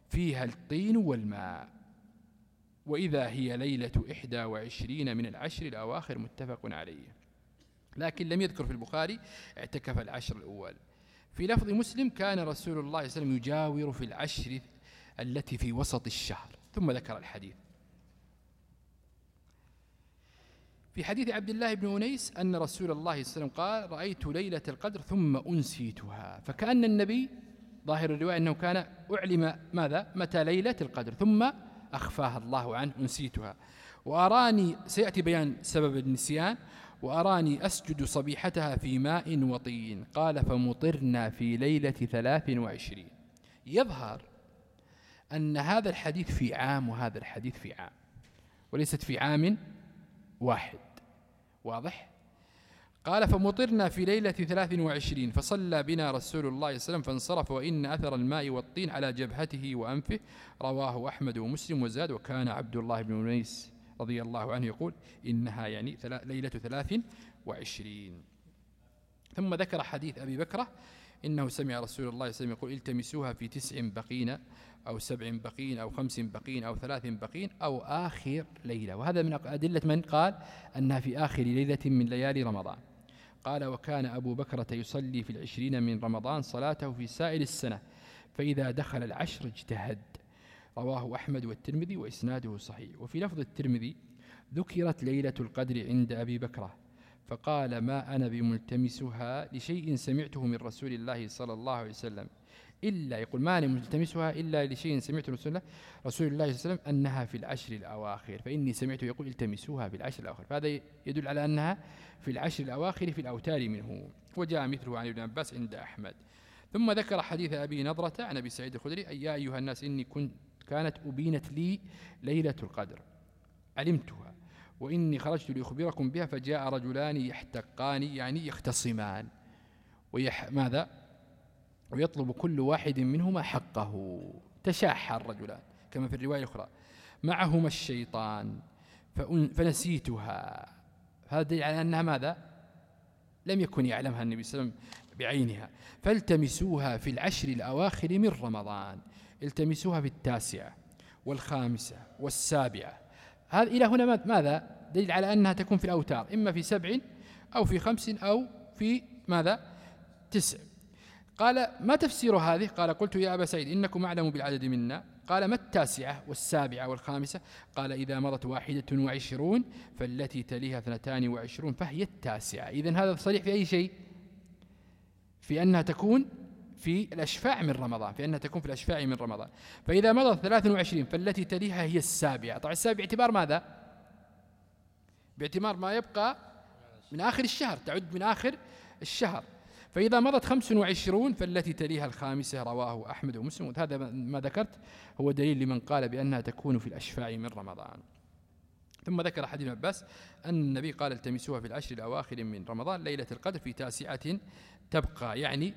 فيها الطين والماء. وإذا هي ليلة إحدى وعشرين من العشر الأواخر متفق عليه. لكن لم يذكر في البخاري اعتكف العشر الأول. في لفظ مسلم كان رسول الله صلى الله عليه وسلم يجاور في العشر التي في وسط الشهر. ثم ذكر الحديث. في حديث عبد الله بن أنيس أن رسول الله صلى الله عليه وسلم قال رأيت ليلة القدر ثم أنسيتها فكأن النبي ظاهر الرواية أنه كان أعلم ماذا؟ متى ليلة القدر. ثم أخفاها الله عنه أنسيتها وأراني سيأتي بيان سبب النسيان. وأراني أسجد صبيحتها في ماء وطين. قال فمطرنا في ليلة ثلاث وعشرين. يظهر أن هذا الحديث في عام وهذا الحديث في عام وليست في عام واحد. واضح؟ قال فمطرنا في ليلة ثلاث وعشرين فصلى بنا رسول الله صلى الله عليه وسلم فانصرف وإن أثر الماء والطين على جبهته وأنفه. رواه أحمد ومسلم وزاد وكان عبد الله بن منيس رضي الله عنه يقول إنها يعني ليلة ثلاث وعشرين. ثم ذكر حديث أبي بكرة إنه سمع رسول الله صلى الله عليه وسلم يقول التمسوها في تسع بقين أو سبع بقين أو خمس بقين أو ثلاث بقين أو آخر ليلة. وهذا من أدلة من قال أنها في آخر ليلة من ليالي رمضان. قال وكان أبو بكرة يصلي في العشرين من رمضان صلاته في سائر السنة فإذا دخل العشر اجتهد. رواه أحمد والترمذي وإسناده صحيح. وفي لفظ الترمذي ذكرت ليلة القدر عند أبي بكرة فقال ما أنا بملتمسها لشيء سمعته من رسول الله صلى الله عليه وسلم. إلا يقول ما أنا ملتمسها إلا لشيء سمعته من رسول الله رسول الله صلى الله عليه وسلم أنها في العشر الأواخر فإني سمعته يقول التمسوها في العشر الأواخر. فهذا يدل على أنها في العشر الأواخر في الأوتار منه وجاء مثله عن ابن عباس عند أحمد. ثم ذكر حديث أبي نظرة عن أبي سعيد الخدري يا أيها الناس إني كنت كانت أبينت لي ليلة القدر علمتها وإني خرجت لأخبركم بها فجاء رجلان يحتقان يعني يختصمان. ويح ماذا؟ ويطلب كل واحد منهما حقه. تشاحى الرجلان كما في الرواية الأخرى. معهما الشيطان فنسيتها. هذا دليل على أنها ماذا؟ لم يكن يعلمها النبي صلى الله عليه وسلم بعينها. فالتمسوها في العشر الأواخر من رمضان. التمسوها في التاسعة والخامسة والسابعة. هذا إلى هنا ماذا؟ دليل على أنها تكون في الأوتار إما في سبع أو في خمس أو في ماذا؟ تسع. قال ما تفسير هذه؟ قال قلت يا أبا سعيد إنكم أعلم بالعدد منا. قال ما التاسعة والسابعة والخامسة؟ قال إذا مضت واحدة وعشرون فالتي تليها اثنتان وعشرون فهي التاسعة. إذن هذا صريح في أي شيء؟ في أنها تكون في الأشفاع من رمضان في أنها تكون في الأشفاع من رمضان. فإذا مضت 23 فالتي تليها هي السابعة. طبعا السابعة باعتبار ماذا؟ باعتبار ما يبقى من آخر الشهر تعد من آخر الشهر. فإذا مضت 25 فالتي تليها الخامسة رواه أحمد ومسلم. هذا ما ذكرت هو دليل لمن قال بأنها تكون في الأشفاع من رمضان. ثم ذكر حديث عباس أن النبي قال التمسوها في العشر الأواخر من رمضان ليلة القدر في تاسعة تبقى يعني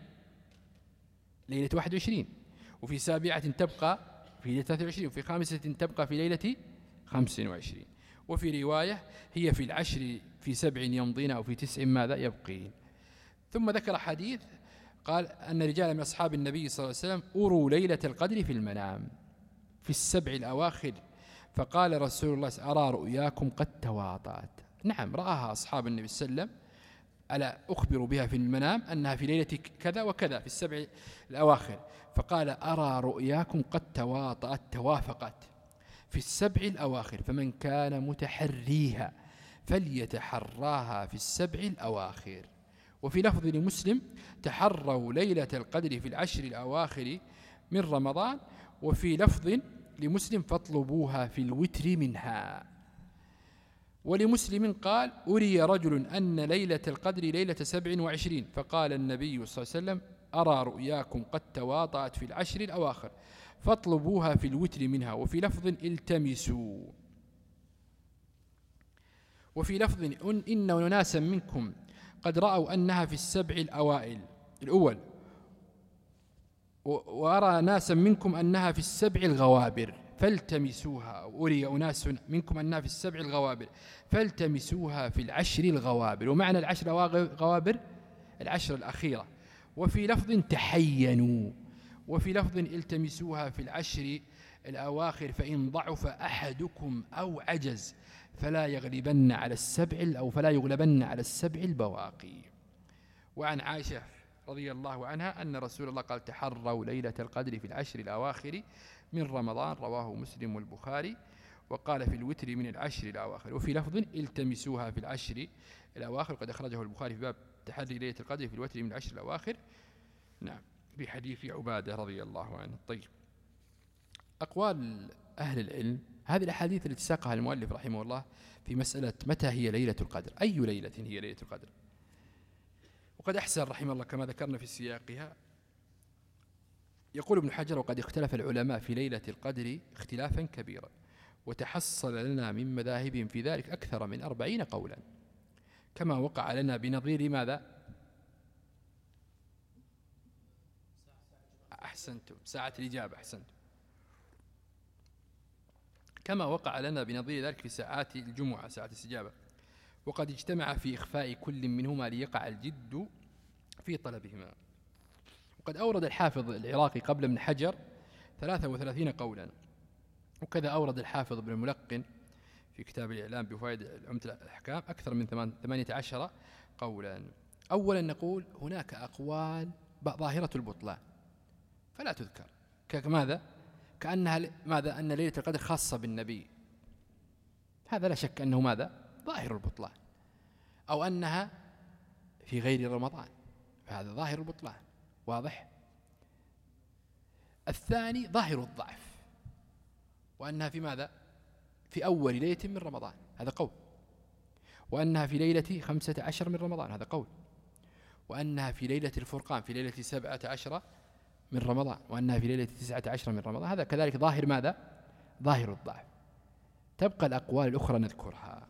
ليلة 21 وفي سابعة تبقى في ليلة 23 وفي خامسة تبقى في ليلة 25 وفي رواية هي في العشر في سبع يمضين أو في تسع ماذا يبقين. ثم ذكر حديث قال أن رجال من أصحاب النبي صلى الله عليه وسلم أروا ليلة القدر في المنام في السبع الأواخر. فقال رسول الله أرى رؤياكم قد تواطأت. نعم رآها أصحاب النبي صلى الله عليه وسلم. ألا أخبر بها في المنام أنها في ليلة كذا وكذا في السبع الأواخر. فقال أرى رؤياكم قد تواطأت توافقت في السبع الأواخر فمن كان متحريها فليتحراها في السبع الأواخر. وفي لفظ لمسلم تحروا ليلة القدر في العشر الأواخر من رمضان وفي لفظ لمسلم فاطلبوها في الوتر منها. ولمسلم قال أري رجل أن ليلة القدر ليلة سبع وعشرين. فقال النبي صلى الله عليه وسلم أرى رؤياكم قد تواطأت في العشر الأواخر. فاطلبوها في الوتر منها. وفي لفظ التمسوا. وفي لفظ إن ناسا منكم قد رأوا أنها في السبع الأوائل. الأول وأرى ناسا منكم أنها في السبع الغوابر. فالتمسوها. أري أناس منكم أنها في السبع الغوابر. فالتمسوها في العشر الغوابر. ومعنى العشر غوابر؟ العشر الأخيرة. وفي لفظ تحينوا. وفي لفظ التمسوها في العشر الأواخر فإن ضعف أحدكم أو عجز. فلا يغلبن على السبع أو فلا يغلبن على السبع البواقي. وعن عائشة رضي الله عنها أن رسول الله قال تحروا ليلة القدر في العشر الأواخر من رمضان. رواه مسلم والبخاري. وقال في الوتر من العشر الأواخر. وفي لفظ التمسوها في العشر الأواخر. قد أخرجه البخاري في باب تحري ليلة القدر في الوتر من العشر الأواخر. نعم. بحديث عبادة رضي الله عنه. طيب. أقوال أهل العلم هذه الأحاديث التي ساقها المؤلف رحمه الله في مسألة متى هي ليلة القدر؟ أي ليلة هي ليلة القدر؟ وقد أحسن رحمه الله كما ذكرنا في سياقها. يقول ابن حجر وقد اختلف العلماء في ليلة القدر اختلافا كبيرا وتحصل لنا من مذاهبهم في ذلك أكثر من أربعين قولا. كما وقع لنا بنظير ماذا؟ أحسنتم ساعة الإجابة أحسنتم. كما وقع لنا بنظير ذلك في ساعات الجمعة ساعة الاستجابة. وقد اجتمع في إخفاء كل منهما ليقع الجد في طلبهما. وقد أورد الحافظ العراقي قبل ابن حجر ثلاثة وثلاثين قولا. وكذا أورد الحافظ ابن الملقن في كتاب الإعلام بفوائد عمدة الأحكام أكثر من ثمانية عشر قولا. أولا نقول هناك أقوال ظاهرة البطلان فلا تذكر. كماذا؟ كأنها ماذا؟ أن ليلة القدر خاصة بالنبي. هذا لا شك أنه ماذا؟ ظاهر البطلان. أو أنها في غير رمضان. فهذا ظاهر البطلان. واضح؟ الثاني ظاهر الضعف. وأنها في ماذا؟ في أول ليلة من رمضان. هذا قول. وأنها في ليلة خمسة عشر من رمضان. هذا قول. وأنها في ليلة الفرقان في ليلة سبعة عشر من رمضان وأنها في ليلة تسعة عشر من رمضان. هذا كذلك ظاهر ماذا؟ ظاهر الضعف. تبقى الأقوال الأخرى نذكرها.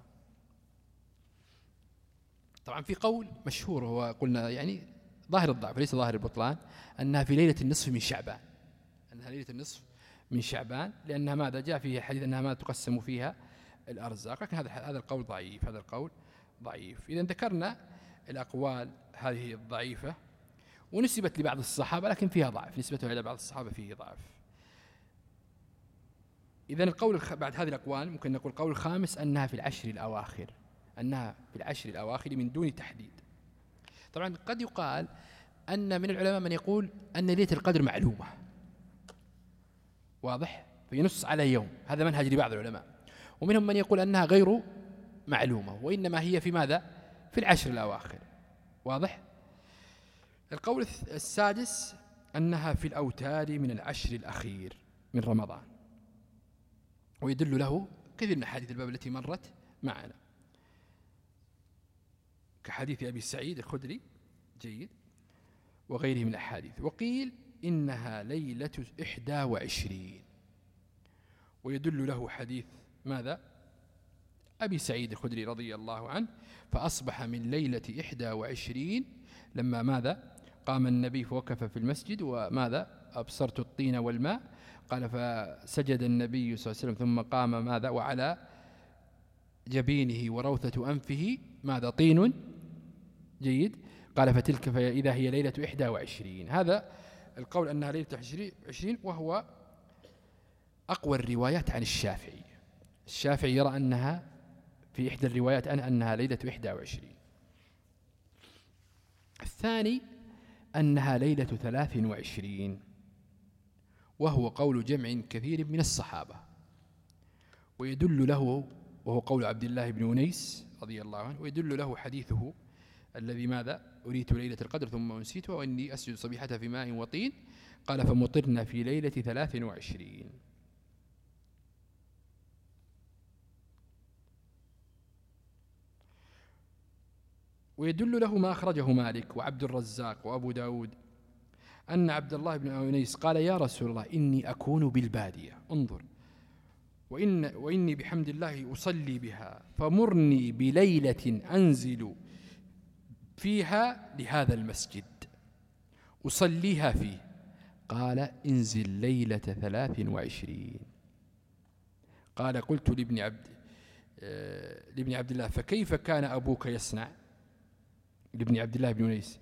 طبعا في قول مشهور هو قلنا يعني ظاهر الضعف ليس ظاهر البطلان أنها في ليلة النصف من شعبان. أنها ليلة النصف من شعبان لأنها ماذا؟ جاء فيه حديث أنها ما تقسم فيها الأرزاق. لكن هذا هذا القول ضعيف هذا القول ضعيف. إذا ذكرنا الأقوال هذه الضعيفة. ونسبت لبعض الصحابة لكن فيها ضعف. نسبتها إلى بعض الصحابة فيه ضعف. إذا القول بعد هذه الأقوال ممكن نقول القول الخامس أنها في العشر الأواخر. أنها في العشر الأواخر من دون تحديد. طبعا قد يقال أن من العلماء من يقول أن ليلة القدر معلومة. واضح؟ فينص على يوم. هذا منهج لبعض العلماء. ومنهم من يقول أنها غير معلومة وإنما هي في ماذا؟ في العشر الأواخر. واضح؟ القول السادس أنها في الأوتار من العشر الأخير من رمضان. ويدل له كثير من حديث الباب التي مرت معنا. كحديث أبي سعيد الخدري جيد وغيره من الأحاديث. وقيل إنها ليلة إحدى وعشرين. ويدل له حديث ماذا؟ أبي سعيد الخدري رضي الله عنه فأصبح من ليلة إحدى وعشرين لما ماذا؟ قام النبي فوقف في المسجد وماذا؟ أبصرت الطين والماء. قال فسجد النبي صلى الله عليه وسلم ثم قام ماذا؟ وعلى جبينه وروثة أنفه. ماذا؟ طين. جيد. قال فتلك فإذا هي ليلة إحدى وعشرين. هذا القول أنها ليلة عشرين وهو أقوى الروايات عن الشافعي. الشافعي يرى أنها في إحدى الروايات أن أنها ليلة إحدى وعشرين. الثاني أنها ليلة ثلاث وعشرين وهو قول جمع كثير من الصحابة ويدل له وهو قول عبد الله بن أنيس رضي الله عنه ويدل له حديثه الذي ماذا؟ أريت ليلة القدر ثم أنسيتها وإني أسجد صبيحة في ماء وطين. قال فمطرنا في ليلة ثلاث وعشرين. ويدل له ما أخرجه مالك وعبد الرزاق وأبو داود. أن عبد الله بن أونيس قال يا رسول الله إني أكون بالبادية. انظر. وإن وإني بحمد الله أصلي بها. فمرني بليلة أنزل فيها لهذا المسجد. أصليها فيه. قال انزل ليلة ثلاث وعشرين. قال قلت لابن عبد آه، لابن عبد الله فكيف كان أبوك يصنع؟ لابن عبد الله بن أنيس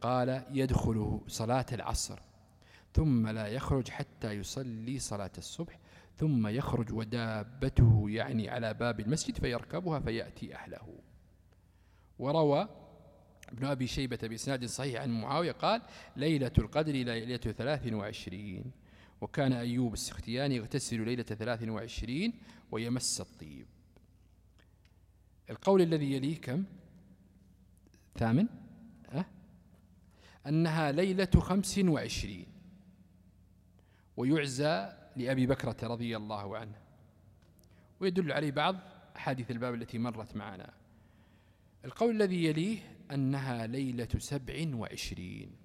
قال يدخل صلاة العصر ثم لا يخرج حتى يصلي صلاة الصبح ثم يخرج ودابته يعني على باب المسجد فيركبها فيأتي أهله. وروى ابن أبي شيبة بإسناد صحيح عن معاوية قال ليلة القدر ليلة ثلاث وعشرين وكان أيوب السختياني يغتسل ليلة ثلاث وعشرين ويمس الطيب. القول الذي يليه كم؟ ثامن أه؟ أنها ليلة خمس وعشرين. ويعزى لأبي بكرة رضي الله عنه. ويدل عليه بعض أحاديث الباب التي مرت معنا. القول الذي يليه أنها ليلة سبع وعشرين.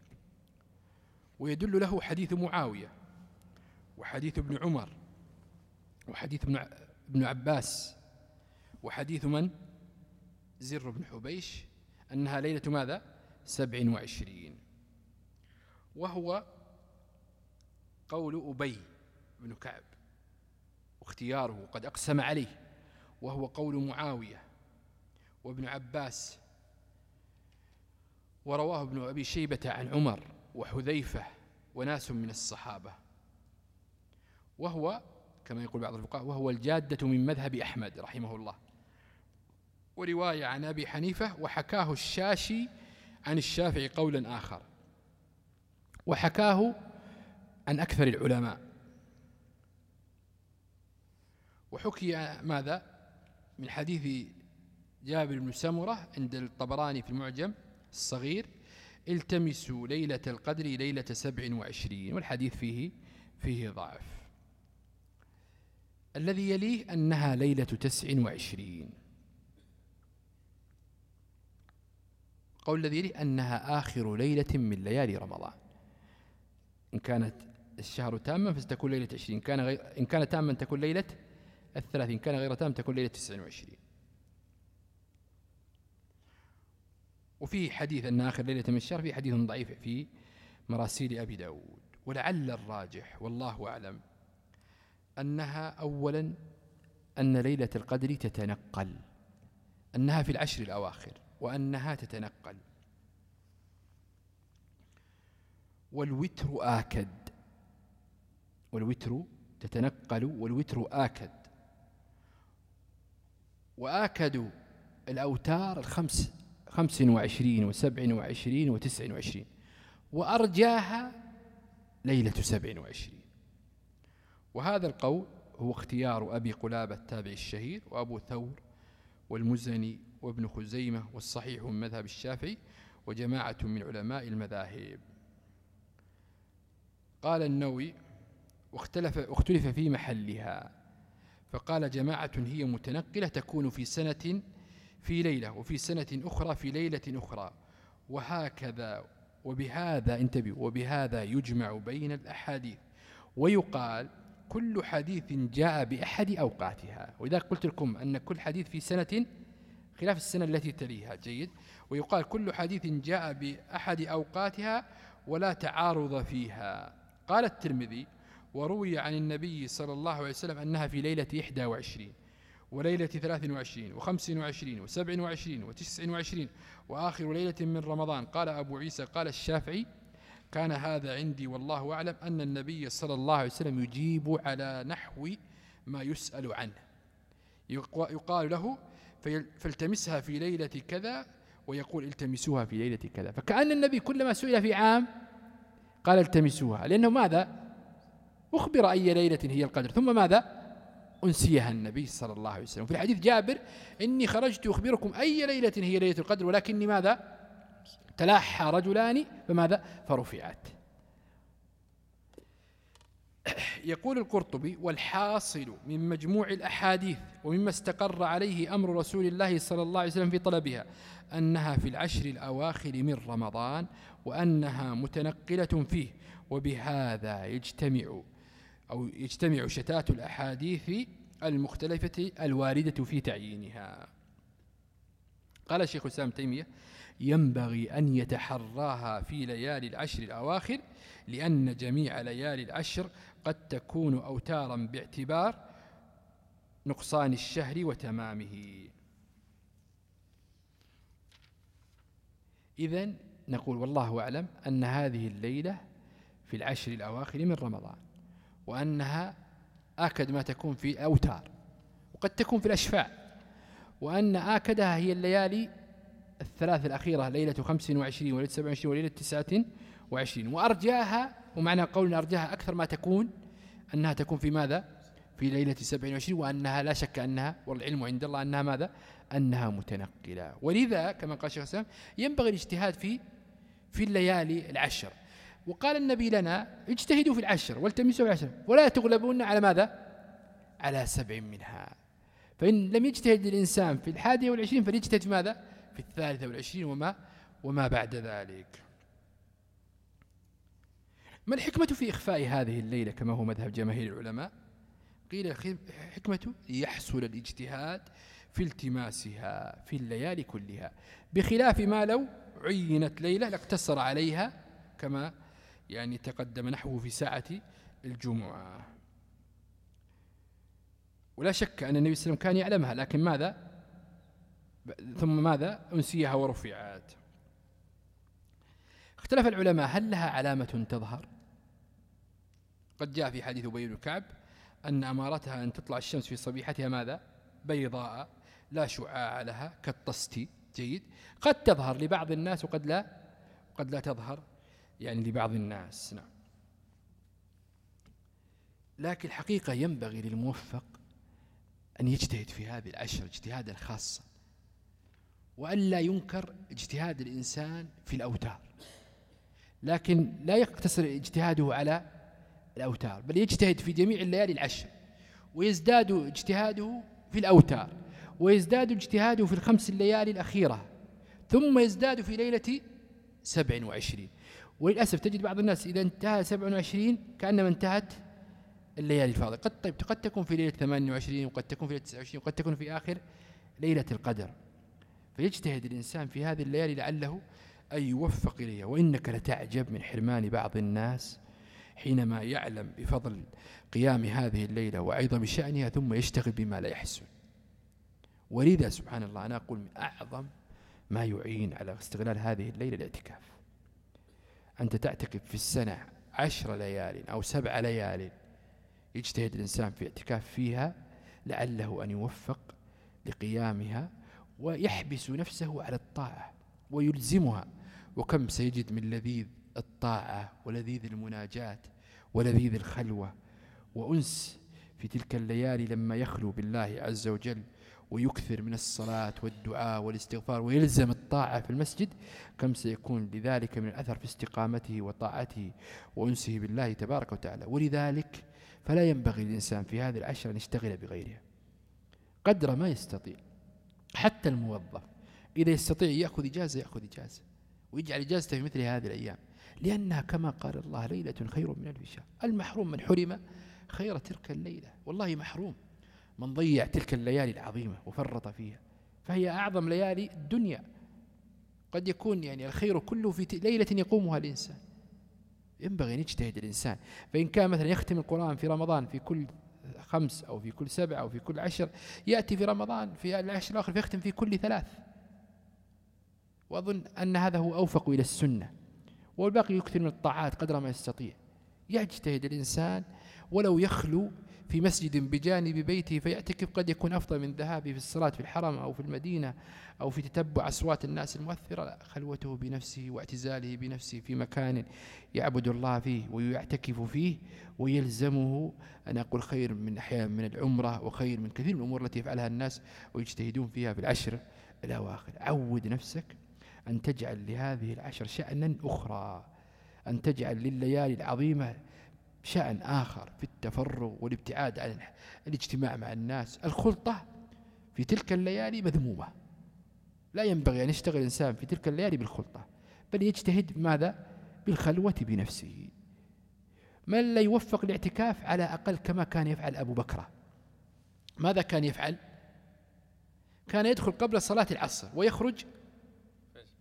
ويدل له حديث معاوية وحديث ابن عمر وحديث ابن عباس وحديث من؟ زر بن حبيش أنها ليلة ماذا؟ سبع وعشرين. وهو قول أبي بن كعب واختياره قد أقسم عليه وهو قول معاوية وابن عباس ورواه ابن أبي شيبة عن عمر وحذيفة وناس من الصحابة. وهو كما يقول بعض الفقهاء وهو الجادة من مذهب أحمد رحمه الله. ورواية عن أبي حنيفة وحكاه الشاشي عن الشافعي قولا آخر. وحكاه عن أكثر العلماء. وحكي ماذا؟ من حديث جابر بن سمرة عند الطبراني في المعجم الصغير التمسوا ليلة القدر ليلة سبع وعشرين والحديث فيه فيه ضعف. الذي يليه أنها ليلة تسع وعشرين. قول الذي يليه أنها آخر ليلة من ليالي رمضان. إن كانت الشهر تاما فستكون ليلة عشرين. كان غير إن كان تاما تكون ليلة الثلاثين. كان غير تام تكون ليلة تسع وعشرين. وفي حديث أن آخر ليلة من الشهر في حديث ضعيف في مراسيل أبي داود. ولعل الراجح والله أعلم أنها أولا أن ليلة القدر تتنقل أنها في العشر الأواخر. وأنها تتنقل. والوتر آكد. والوتر تتنقل والوتر آكد. وآكد الأوتار الخمس خمس وعشرين وسبع وعشرين وتسع وعشرين. وأرجاها ليلة سبع وعشرين. وهذا القول هو اختيار أبي قلابة التابع الشهير وأبو ثور والمزني وابن خزيمة والصحيح من مذهب الشافعي وجماعة من علماء المذاهب. قال النووي واختلف, اختلف في محلها. فقال جماعة هي متنقلة تكون في سنة في ليلة وفي سنة أخرى في ليلة أخرى. وهكذا وبهذا انتبهوا وبهذا يجمع بين الأحاديث. ويقال كل حديث جاء بأحد أوقاتها. وإذا قلت لكم أن كل حديث في سنة خلاف السنة التي تليها. جيد. ويقال كل حديث جاء بأحد أوقاتها ولا تعارض فيها. قال الترمذي وروي عن النبي صلى الله عليه وسلم أنها في ليلة 21 وليلة 23 و25 و27 و29 وآخر ليلة من رمضان. قال أبو عيسى قال الشافعي كان هذا عندي والله أعلم أن النبي صلى الله عليه وسلم يجيب على نحو ما يسأل عنه. يقال له فالتمسها في ليلة كذا ويقول التمسوها في ليلة كذا. فكأن النبي كلما سئل في عام قال التمسوها. لأنه ماذا؟ أخبر أي ليلة هي القدر. ثم ماذا؟ أنسيها النبي صلى الله عليه وسلم. في الحديث جابر إني خرجت أخبركم أي ليلة هي ليلة القدر ولكني ماذا؟ تلاحى رجلان فماذا؟ فرفعت. يقول القرطبي والحاصل من مجموع الأحاديث ومما استقر عليه أمر رسول الله صلى الله عليه وسلم في طلبها أنها في العشر الأواخر من رمضان وأنها متنقلة فيه وبهذا يجتمع أو يجتمع شتات الأحاديث المختلفة الواردة في تعيينها. قال الشيخ الإسلام تيمية ينبغي أن يتحراها في ليالي العشر الأواخر لأن جميع ليالي العشر قد تكون أوتارا باعتبار نقصان الشهر وتمامه. إذن نقول والله أعلم أن هذه الليلة في العشر الأواخر من رمضان وأنها آكد ما تكون في أوتار وقد تكون في الأشفاع وأن آكدها هي الليالي الثلاث الأخيرة ليلة خمس وعشرين وليلة سبع وعشرين وليلة تسعة وعشرين. وأرجاها ومعنى قول أرجاها أكثر ما تكون أنها تكون في ماذا؟ في ليلة سبع وعشرين وأنها لا شك أنها والعلم عند الله أنها ماذا؟ أنها متنقلة. ولذا كما قال الشيخ الإسلام ينبغي الاجتهاد في في الليالي العشر. وقال النبي لنا اجتهدوا في العشر والتمسوا في العشر ولا تغلبون على ماذا؟ على سبع منها. فإن لم يجتهد الإنسان في الحادية والعشرين فليجتهد في ماذا؟ في الثالثة والعشرين وما, وما بعد ذلك. ما الحكمة في إخفاء هذه الليلة كما هو مذهب جماهير العلماء؟ قيل حكمة يحصل الاجتهاد في التماسها في الليالي كلها. بخلاف ما لو عينت ليلة لاقتصر عليها كما يعني تقدم نحوه في ساعة الجمعة. ولا شك أن النبي صلى الله عليه وسلم كان يعلمها لكن ماذا؟ ثم ماذا؟ أنسيها ورفعت. اختلف العلماء هل لها علامة تظهر؟ قد جاء في حديث أبي بن كعب أن أمارتها أن تطلع الشمس في صبيحتها ماذا؟ بيضاء لا شعاع لها كالطست. جيد. قد تظهر لبعض الناس وقد لا قد لا تظهر يعني لبعض الناس. نعم. لكن الحقيقة ينبغي للموفق أن يجتهد في هذه العشر اجتهادا خاصا وأن لا ينكر اجتهاد الإنسان في الأوتار. لكن لا يقتصر اجتهاده على الأوتار بل يجتهد في جميع الليالي العشر ويزداد اجتهاده في الأوتار ويزداد اجتهاده في الخمس الليالي الأخيرة ثم يزداد في ليلة سبع وعشرين. وللأسف تجد بعض الناس إذا انتهى 27 كأنما انتهت الليالي الفاضلة. قد, طيب قد تكون في ليلة 28 وقد تكون في ليلة 29 وقد تكون في آخر ليلة القدر. فيجتهد الإنسان في هذه الليالي لعله أن يوفق إليها. وإنك لتعجب من حرمان بعض الناس حينما يعلم بفضل قيام هذه الليلة وعظم شأنها ثم يشتغل بما لا يحسن. ولذا سبحان الله أنا أقول من أعظم ما يعين على استغلال هذه الليلة الاعتكاف. أنت تعتكف في السنة عشر ليال أو سبع ليال يجتهد الإنسان في اعتكاف فيها لعله أن يوفق لقيامها ويحبس نفسه على الطاعة ويلزمها. وكم سيجد من لذيذ الطاعة ولذيذ المناجاة ولذيذ الخلوة وأنس في تلك الليالي لما يخلو بالله عز وجل ويكثر من الصلاة والدعاء والاستغفار ويلزم الطاعة في المسجد كم سيكون لذلك من الأثر في استقامته وطاعته وأنسه بالله تبارك وتعالى؟ ولذلك فلا ينبغي للإنسان في هذه العشر أن يشتغل بغيرها قدر ما يستطيع حتى الموظف. إذا يستطيع يأخذ إجازة يأخذ إجازة ويجعل إجازته في مثل هذه الأيام. لأنها كما قال الله ليلة خير من ألف شهر. المحروم من حرم خير تلك الليلة. والله محروم من ضيع تلك الليالي العظيمة وفرط فيها. فهي أعظم ليالي الدنيا. قد يكون يعني الخير كله في ليلة يقومها الإنسان. ينبغي أن يجتهد الإنسان. فإن كان مثلا يختم القرآن في رمضان في كل خمس أو في كل سبع أو في كل عشر يأتي في رمضان في العشر الآخر فيختم في كل ثلاث. وأظن أن هذا هو أوفق إلى السنة. والباقي يكثر من الطاعات قدر ما يستطيع. يجتهد الإنسان ولو يخلو في مسجد بجانب بيته فيعتكف قد يكون أفضل من ذهابه في الصلاة في الحرم أو في المدينة أو في تتبع أصوات الناس المؤثرة. لا خلوته بنفسه واعتزاله بنفسه في مكان يعبد الله فيه ويعتكف فيه ويلزمه. أن أقول خير من أحيانا من العمرة وخير من كثير من الأمور التي يفعلها الناس ويجتهدون فيها في العشر الأواخر. عود نفسك أن تجعل لهذه العشر شأنا أخرى أن تجعل لليالي العظيمة شأن آخر في التفرغ والابتعاد عن الاجتماع مع الناس. الخلطة في تلك الليالي مذمومة. لا ينبغي أن يشتغل الإنسان في تلك الليالي بالخلطة بل يجتهد ماذا؟ بالخلوة بنفسه. من لا يوفق الاعتكاف على أقل كما كان يفعل أبو بكر؟ ماذا كان يفعل؟ كان يدخل قبل صلاة العصر ويخرج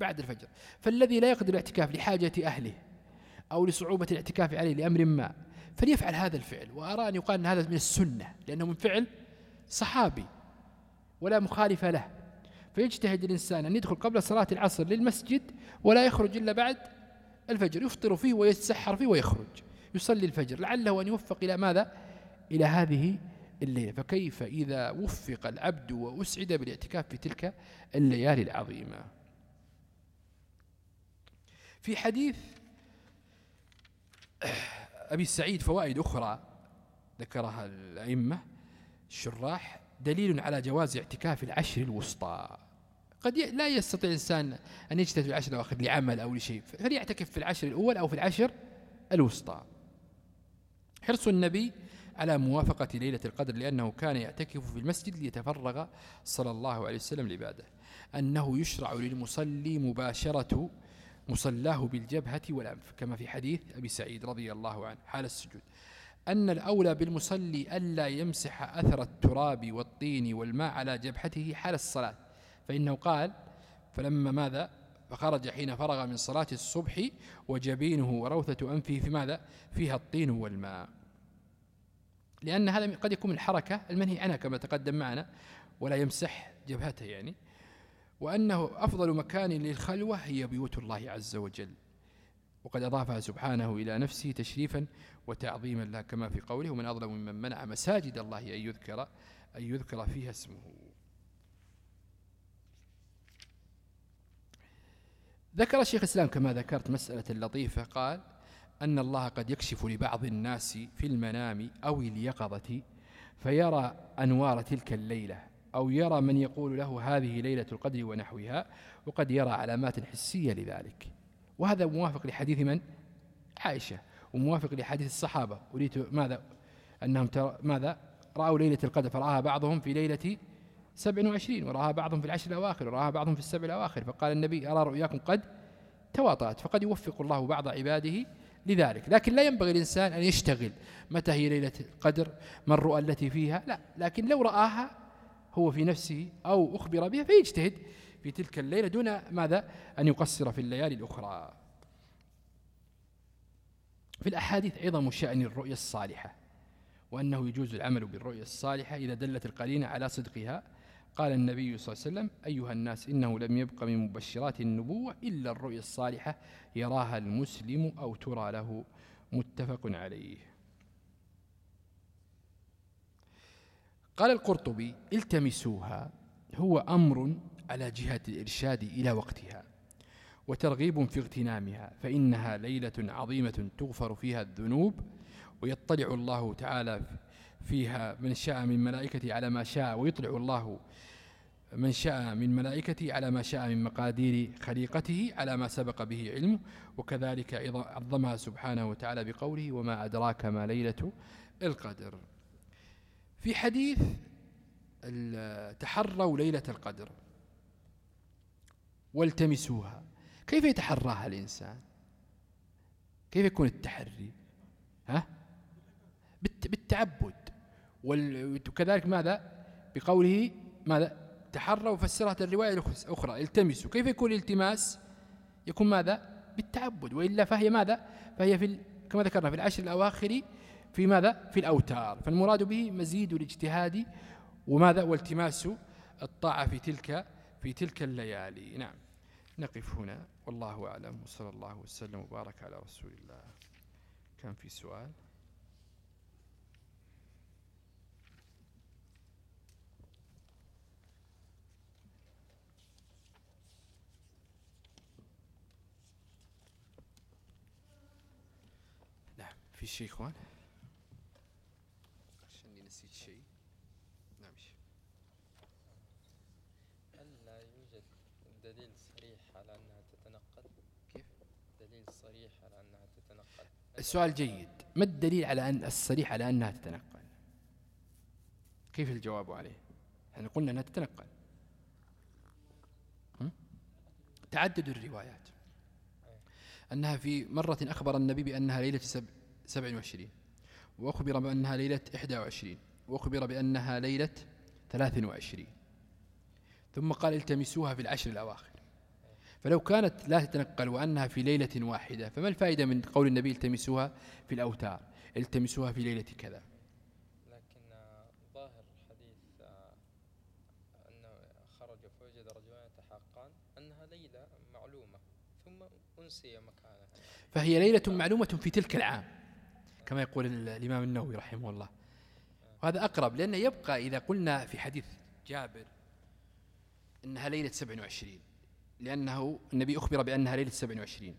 بعد الفجر. فالذي لا يقدر الاعتكاف لحاجة أهله أو لصعوبة الاعتكاف عليه لأمر ما فليفعل هذا الفعل. وأرى أن يقال أن هذا من السنة لأنه من فعل صحابي ولا مخالف له. فيجتهد الإنسان أن يدخل قبل صلاة العصر للمسجد ولا يخرج إلا بعد الفجر. يفطر فيه ويتسحر فيه ويخرج. يصلي الفجر. لعله أن يوفق إلى ماذا؟ إلى هذه الليلة. فكيف إذا وفق العبد وأسعد بالاعتكاف في تلك الليالي العظيمة؟ في حديث أبي السعيد فوائد أخرى ذكرها الأئمة الشراح دليل على جواز اعتكاف العشر الوسطى. قد لا يستطيع الإنسان أن يجتهد في العشر الأواخر لعمل أو لشيء فليعتكف في العشر الأول أو في العشر الوسطى. حرص النبي على موافقة ليلة القدر لأنه كان يعتكف في المسجد ليتفرغ صلى الله عليه وسلم لعباده أنه يشرع للمصلي مباشرة مصلاه بالجبهة والأنف كما في حديث أبي سعيد رضي الله عنه حال السجود. أن الأولى بالمصلي ألا يمسح أثر التراب والطين والماء على جبهته حال الصلاة. فإنه قال فلما ماذا؟ فخرج حين فرغ من صلاة الصبح وجبينه وروثة أنفه في ماذا؟ فيها الطين والماء. لأن هذا قد يكون من الحركة المنهي عنها كما تقدم معنا ولا يمسح جبهته يعني. وأنه أفضل مكان للخلوة هي بيوت الله عز وجل. وقد أضافها سبحانه إلى نفسه تشريفا وتعظيما لها كما في قوله ومن أظلم ممن منع مساجد الله أن يذكر أن يذكر فيها اسمه. ذكر الشيخ الإسلام كما ذكرت مسألة لطيفة قال أن الله قد يكشف لبعض الناس في المنام أو اليقظة فيرى أنوار تلك الليلة أو يرى من يقول له هذه ليلة القدر ونحوها وقد يرى علامات حسية لذلك. وهذا موافق لحديث من؟ عائشة. وموافق لحديث الصحابة. أريد ماذا؟ أنهم ماذا؟ رأوا ليلة القدر فرآها بعضهم في ليلة سبع وعشرين ورآها بعضهم في العشر الأواخر ورآها بعضهم في السبع الأواخر. فقال النبي أرى رؤياكم قد تواطأت. فقد يوفق الله بعض عباده لذلك. لكن لا ينبغي الإنسان أن يشتغل. متى هي ليلة القدر؟ ما الرؤى التي فيها؟ لا. لكن لو رآها هو في نفسه أو أخبر بها فيجتهد في تلك الليلة دون ماذا؟ أن يقصر في الليالي الأخرى. في الأحاديث عظم شأن الرؤيا الصالحة وأنه يجوز العمل بالرؤيا الصالحة إذا دلت القرينة على صدقها. قال النبي صلى الله عليه وسلم أيها الناس إنه لم يبق من مبشرات النبوة إلا الرؤيا الصالحة يراها المسلم أو ترى له متفق عليه. قال القرطبي التمسوها هو أمر على جهة الإرشاد إلى وقتها وترغيب في اغتنامها فإنها ليلة عظيمة تغفر فيها الذنوب ويطلع الله تعالى فيها من شاء من ملائكته على ما شاء ويطلع الله من شاء من ملائكته على ما شاء من مقادير خليقته على ما سبق به علمه وكذلك عظمها سبحانه وتعالى بقوله وما أدراك ما ليلة القدر. في حديث تحروا ليلة القدر. والتمسوها. كيف يتحراها الإنسان؟ كيف يكون التحري؟ ها؟ بالتعبد. وكذلك ماذا؟ بقوله ماذا؟ تحروا وفسرها الرواية الأخرى. التمسوا. كيف يكون الالتماس؟ يكون ماذا؟ بالتعبد. وإلا فهي ماذا؟ فهي في كما ذكرنا في العشر الأواخر في ماذا؟ في الأوتار. فالمراد به مزيد الاجتهاد وماذا؟ والتماس الطاعة في تلك في تلك الليالي. نعم. نقف هنا. والله أعلم. وصلى الله وسلم وبارك على رسول الله. كان في سؤال؟ نعم. في شيء إخوان عشان نسيت شيء نعم هل لا يوجد دليل صريح على أنها تتنقل كيف دليل صريح على أنها تتنقل السؤال جيد. ما الدليل على أن الصريح على أنها تتنقل؟ كيف الجواب عليه؟ إحنا قلنا أنها تتنقل؟ تعدد الروايات. أنها في مرة أخبر النبي بأنها ليلة سب سبع وعشرين وأخبر بأنها ليلة إحدى وعشرين وأخبر بأنها ليلة ثلاث وعشرين. ثم قال التمسوها في العشر الأواخر. فلو كانت لا تتنقل وأنها في ليلة واحدة فما الفائدة من قول النبي التمسوها في الأوتار؟ التمسوها في ليلة كذا. لكن ظاهر حديث آه، أنه خرج فوجد رجلان يتحاقان أنها ليلة معلومة ثم أنسي مكانها. فهي ليلة معلومة في تلك العام كما يقول الإمام النووي رحمه الله. وهذا أقرب لأنه يبقى إذا قلنا في حديث جابر أنها ليلة 27 لأنه النبي أخبر بأنها ليلة 27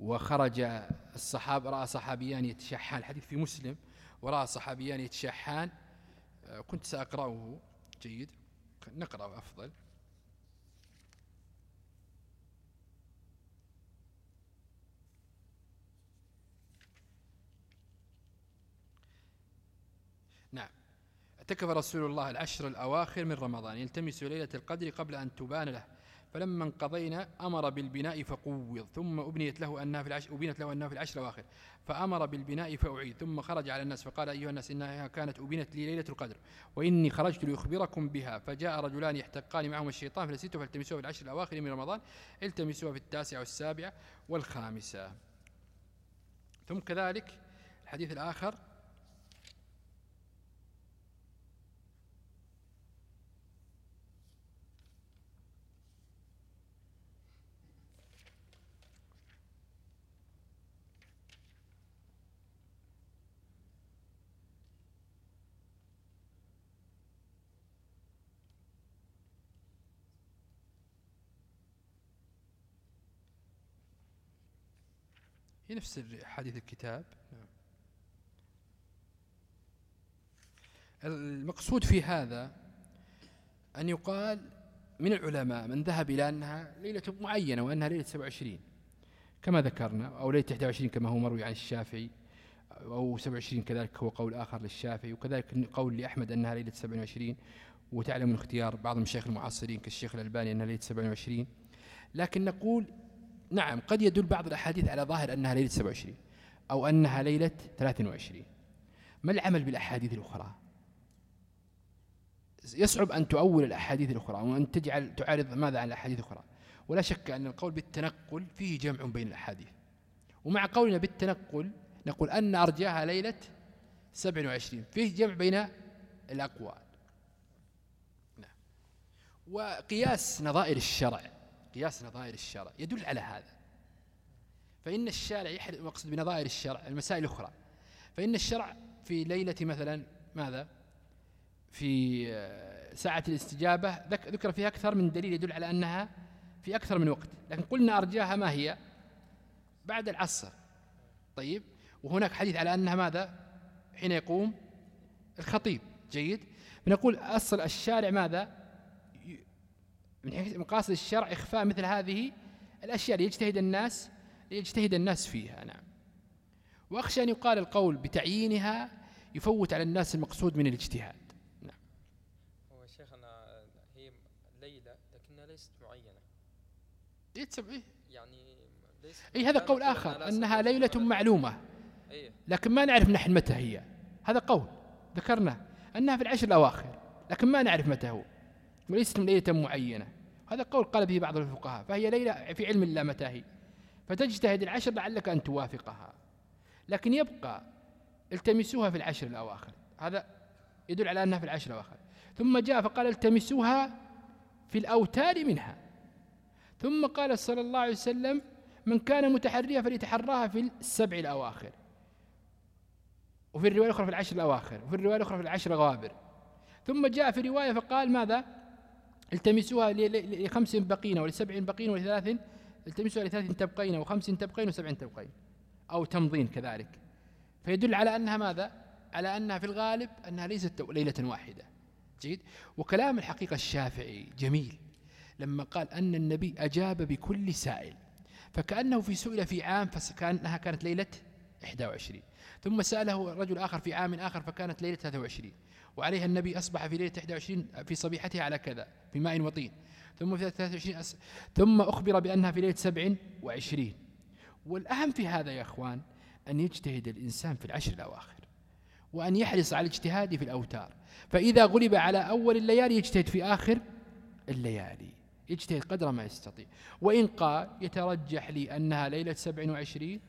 وخرج الصحابة رأى صحابيان يتشحان. الحديث في مسلم. ورأى صحابيان يتشحان. آه، كنت سأقرأه. جيد. نقرأه أفضل. نعم. اعتكف رسول الله العشر الأواخر من رمضان. يلتمس ليلة القدر قبل أن تبان له. فلما انقضينا أمر بالبناء فقوض ثم أبنيت له أنها في العشر أبنت له أنها في العشر الأواخر. فأمر بالبناء فأعيد ثم خرج على الناس فقال أيها الناس إنها كانت أبنت لي ليلة القدر وإني خرجت لأخبركم بها. فجاء رجلان يحتقان معهم الشيطان فنسيته فالتمسوها في العشر الأواخر من رمضان التمسوها في التاسعة والسابعة والخامسة. ثم كذلك الحديث الآخر هي نفس حديث الكتاب. نعم. المقصود في هذا أن يقال من العلماء من ذهب إلى أنها ليلة معينة وأنها ليلة 27 كما ذكرنا أو ليلة 21 كما هو مروي عن الشافعي أو 27 كذلك هو قول آخر للشافعي وكذلك قول لأحمد أنها ليلة 27 وتعلم من اختيار بعض المشايخ المعاصرين كالشيخ الألباني أنها ليلة 27 لكن نقول نعم قد يدل بعض الأحاديث على ظاهر أنها ليلة 27 أو أنها ليلة 23 ما العمل بالأحاديث الأخرى؟ يصعب أن تؤول الأحاديث الأخرى وأن تجعل تعارض ماذا عن الأحاديث الأخرى. ولا شك أن القول بالتنقل فيه جمع بين الأحاديث. ومع قولنا بالتنقل نقول أن أرجاها ليلة 27 فيه جمع بين الأقوال. نعم. وقياس نظائر الشرع. قياس نظائر الشرع يدل على هذا. فإن الشارع يحرم مقصد بنظائر الشرع المسائل الأخرى. فإن الشرع في ليلة مثلا ماذا؟ في آه، ساعة الاستجابة ذكر فيها أكثر من دليل يدل على أنها في أكثر من وقت. لكن قلنا أرجاها ما هي؟ بعد العصر. طيب؟ وهناك حديث على أنها ماذا؟ حين يقوم الخطيب. جيد؟ فنقول أصل الشارع ماذا؟ من مقاصد الشرع إخفاء مثل هذه الأشياء ليجتهد الناس ليجتهد الناس فيها نعم. وأخشى أن يقال القول بتعيينها يفوت على الناس المقصود من الاجتهاد نعم. هو شيخنا هي ليلة لكنها ليست معينة. يتسب إيه. يعني ليس إيه هذا قول آخر أنها ليلة معلومة. إيه؟ لكن ما نعرف نحن متى هي. هذا قول ذكرنا أنها في العشر الأواخر لكن ما نعرف متى هو. وليست ليلة معينة. هذا قول قال به بعض الفقهاء فهي ليلة في علم الله متى هي فتجتهد العشر لعلك أن توافقها. لكن يبقى التمسوها في العشر الأواخر. هذا يدل على أنها في العشر الأواخر. ثم جاء فقال التمسوها في الأوتار منها. ثم قال صلى الله عليه وسلم من كان متحريها فليتحراها في السبع الأواخر. وفي الرواية الأخرى في العشر الأواخر وفي الرواية الأخرى في العشر الغوابر ثم جاء في رواية فقال ماذا؟ التمسوها لخمس بقين ولسبع بقين ولثلاث التمسوها لثلاث تبقين وخمس تبقين وسبع تبقين أو تمضين كذلك. فيدل على أنها ماذا؟ على أنها في الغالب أنها ليست ليلة واحدة. جيد؟ وكلام الحقيقة الشافعي جميل. لما قال أن النبي أجاب بكل سائل فكأنه في سئل في عام فكأنها كانت ليلة 21 ثم سأله رجل آخر في عام آخر فكانت ليلة 23 وعليها النبي أصبح في ليلة 21 في صبيحتها على كذا في ماء وطين. ثم في 23 أس... ثم أخبر بأنها في ليلة 27 والأهم في هذا يا أخوان أن يجتهد الإنسان في العشر الأواخر وأن يحرص على الاجتهاد في الأوتار. فإذا غلب على أول الليالي يجتهد في آخر الليالي يجتهد قدر ما يستطيع. وإن قال يترجح لي أنها ليلة 27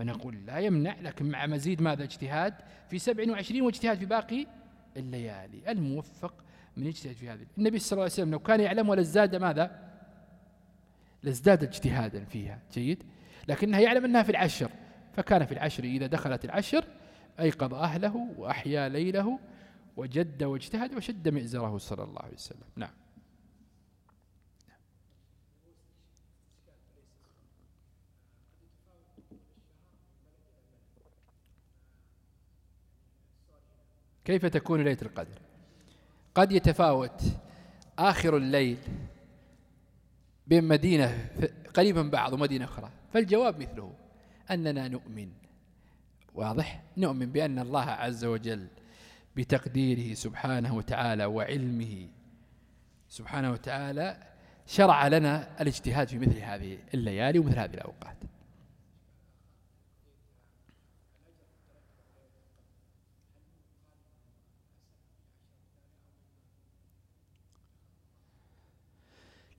فنقول لا يمنع لكن مع مزيد ماذا اجتهاد في 27 واجتهاد في باقي الليالي. الموفق من يجتهد في هذه. النبي صلى الله عليه وسلم لو كان يعلم لازداد ماذا؟ لازداد اجتهادا فيها. جيد؟ لكنها يعلم أنها في العشر. فكان في العشر إذا دخلت العشر أيقظ أهله وأحيا ليله وجد واجتهد وشد مئزره صلى الله عليه وسلم. نعم. كيف تكون ليلة القدر؟ قد يتفاوت آخر الليل بين مدينة قريبا بعض ومدينة أخرى. فالجواب مثله أننا نؤمن. واضح؟ نؤمن بأن الله عز وجل بتقديره سبحانه وتعالى وعلمه سبحانه وتعالى شرع لنا الاجتهاد في مثل هذه الليالي ومثل هذه الأوقات.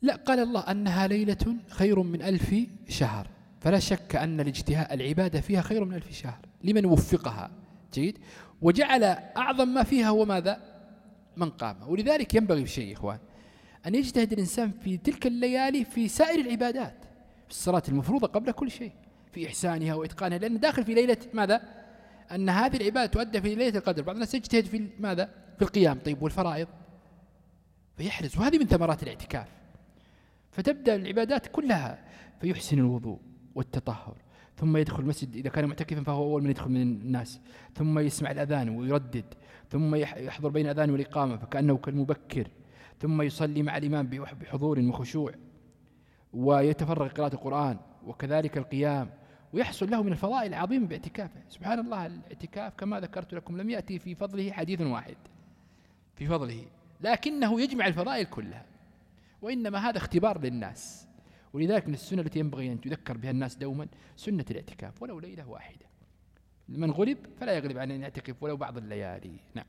لا قال الله أنها ليلة خير من ألف شهر. فلا شك أن الاجتهاد العبادة فيها خير من ألف شهر. لمن وفقها؟ جيد. وجعل أعظم ما فيها هو ماذا؟ من قام. ولذلك ينبغي في شيء إخوان أن يجتهد الإنسان في تلك الليالي في سائر العبادات في الصلاة المفروضة قبل كل شيء في إحسانها وإتقانها. لأن داخل في ليلة ماذا؟ أن هذه العبادة تؤدى في ليلة القدر. بعض الناس يجتهد في ماذا؟ في القيام. طيب والفرائض؟ فيحرص. وهذه من ثمرات الاعتكاف. فتبدأ العبادات كلها فيحسن الوضوء والتطهر. ثم يدخل المسجد إذا كان معتكفا فهو أول من يدخل من الناس. ثم يسمع الأذان ويردد. ثم يحضر بين الأذان والإقامة فكأنه كالمبكر. ثم يصلي مع الإمام بحضور وخشوع. ويتفرغ قراءة القرآن وكذلك القيام. ويحصل له من الفضائل العظيمة باعتكافه. سبحان الله الاعتكاف كما ذكرت لكم لم يأتي في فضله حديث واحد. في فضله. لكنه يجمع الفضائل كلها. وإنما هذا اختبار للناس. ولذلك من السنة التي ينبغي أن تذكر بها الناس دوما سنة الاعتكاف ولو ليلة واحدة. من غلب فلا يغلب عن أن يعتكف ولو بعض الليالي. نعم.